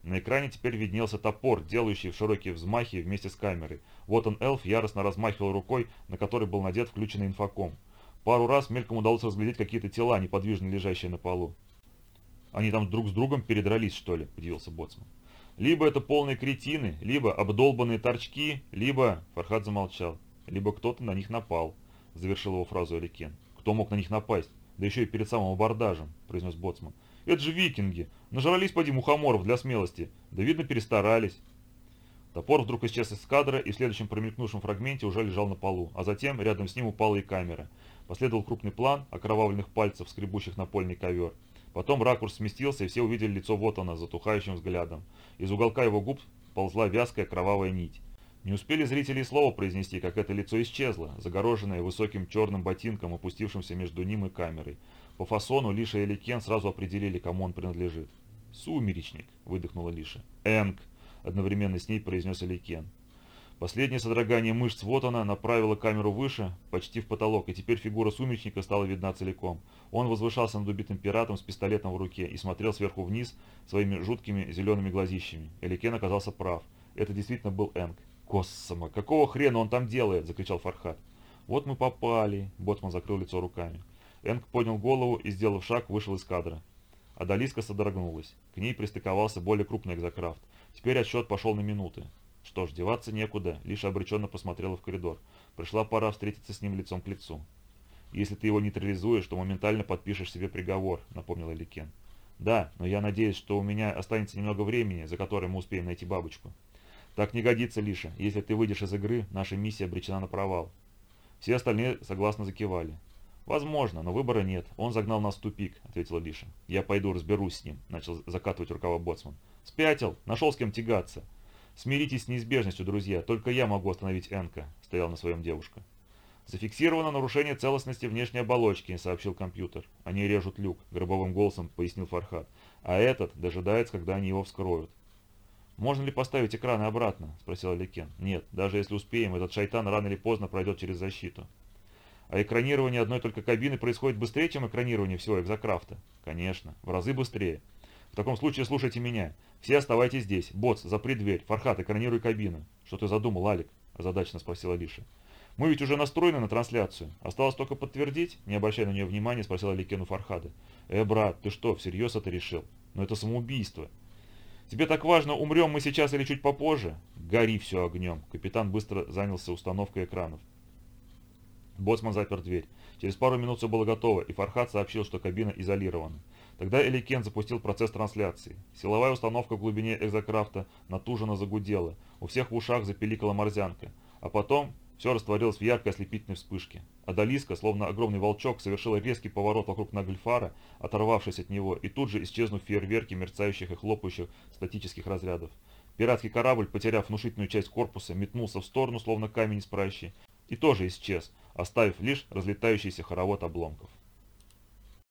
На экране теперь виднелся топор, делающий широкие взмахи вместе с камерой. Вот он, эльф, яростно размахивал рукой, на которой был надет включенный инфоком. Пару раз мельком удалось разглядеть какие-то тела, неподвижно лежащие на полу. «Они там друг с другом передрались, что ли?» – удивился Боцман. «Либо это полные кретины, либо обдолбанные торчки, либо...» – Фархад замолчал. «Либо кто-то на них напал», – завершил его фразу Аликен. «Кто мог на них напасть? Да еще и перед самым абордажем», – произнес Боцман. «Это же викинги! Нажрались, поди, мухоморов для смелости. Да видно, перестарались». Топор вдруг исчез из кадра и в следующем промелькнувшем фрагменте уже лежал на полу, а затем рядом с ним упала и камера. Последовал крупный план окровавленных пальцев, скребущих напольный ковер. Потом ракурс сместился, и все увидели лицо Вотана с затухающим взглядом. Из уголка его губ ползла вязкая кровавая нить. Не успели зрители и слова произнести, как это лицо исчезло, загороженное высоким черным ботинком, опустившимся между ним и камерой. По фасону Лиша и Ликен сразу определили, кому он принадлежит. «Сумеречник», — выдохнула Лиша. «Энг», — одновременно с ней произнес Ликен. Последнее содрогание мышц вот она направила камеру выше, почти в потолок, и теперь фигура сумеречника стала видна целиком. Он возвышался над убитым пиратом с пистолетом в руке и смотрел сверху вниз своими жуткими зелеными глазищами. Эликен оказался прав. Это действительно был Энг. «Коссома, какого хрена он там делает?» – закричал Фархат. «Вот мы попали!» – Боцман закрыл лицо руками. Энг поднял голову и, сделав шаг, вышел из кадра. Адалиска содрогнулась. К ней пристыковался более крупный экзокрафт. Теперь отсчет пошел на минуты. Что ж, деваться некуда, лишь обреченно посмотрела в коридор. Пришла пора встретиться с ним лицом к лицу. «Если ты его нейтрализуешь, то моментально подпишешь себе приговор», — напомнил Ликен. «Да, но я надеюсь, что у меня останется немного времени, за которое мы успеем найти бабочку». «Так не годится, Лиша. Если ты выйдешь из игры, наша миссия обречена на провал». Все остальные согласно закивали. «Возможно, но выбора нет. Он загнал нас в тупик», — ответила Лиша. «Я пойду разберусь с ним», — начал закатывать рукава Боцман. «Спятил. Нашел с кем тягаться. «Смиритесь с неизбежностью, друзья, только я могу остановить Энка», — стоял на своем девушка. «Зафиксировано нарушение целостности внешней оболочки», — сообщил компьютер. «Они режут люк», — гробовым голосом пояснил Фархад. «А этот дожидается, когда они его вскроют». «Можно ли поставить экраны обратно?» – спросил Аликен. «Нет, даже если успеем, этот шайтан рано или поздно пройдет через защиту». «А экранирование одной только кабины происходит быстрее, чем экранирование всего экзокрафта?» «Конечно, в разы быстрее. В таком случае слушайте меня. Все оставайтесь здесь. Боц, запри дверь. Фархат, экранируй кабину. Что ты задумал, Алик? Озадаченно спросила Лиша. Мы ведь уже настроены на трансляцию. Осталось только подтвердить? Не обращая на нее внимания, спросила Ликену Фархада. Э, брат, ты что, всерьез это решил? Но это самоубийство. Тебе так важно, умрем мы сейчас или чуть попозже? Гори все огнем. Капитан быстро занялся установкой экранов. Боцман запер дверь. Через пару минут все было готово, и Фархад сообщил, что кабина изолирована. Тогда Эликен запустил процесс трансляции. Силовая установка в глубине экзокрафта натуженно загудела, у всех в ушах запеликала морзянка, а потом все растворилось в яркой ослепительной вспышке. Адалиска, словно огромный волчок, совершила резкий поворот вокруг Нагльфара, оторвавшись от него, и тут же исчезнув в фейерверке мерцающих и хлопающих статических разрядов. Пиратский корабль, потеряв внушительную часть корпуса, метнулся в сторону, словно камень из пращи, и тоже исчез, оставив лишь разлетающийся хоровод обломков.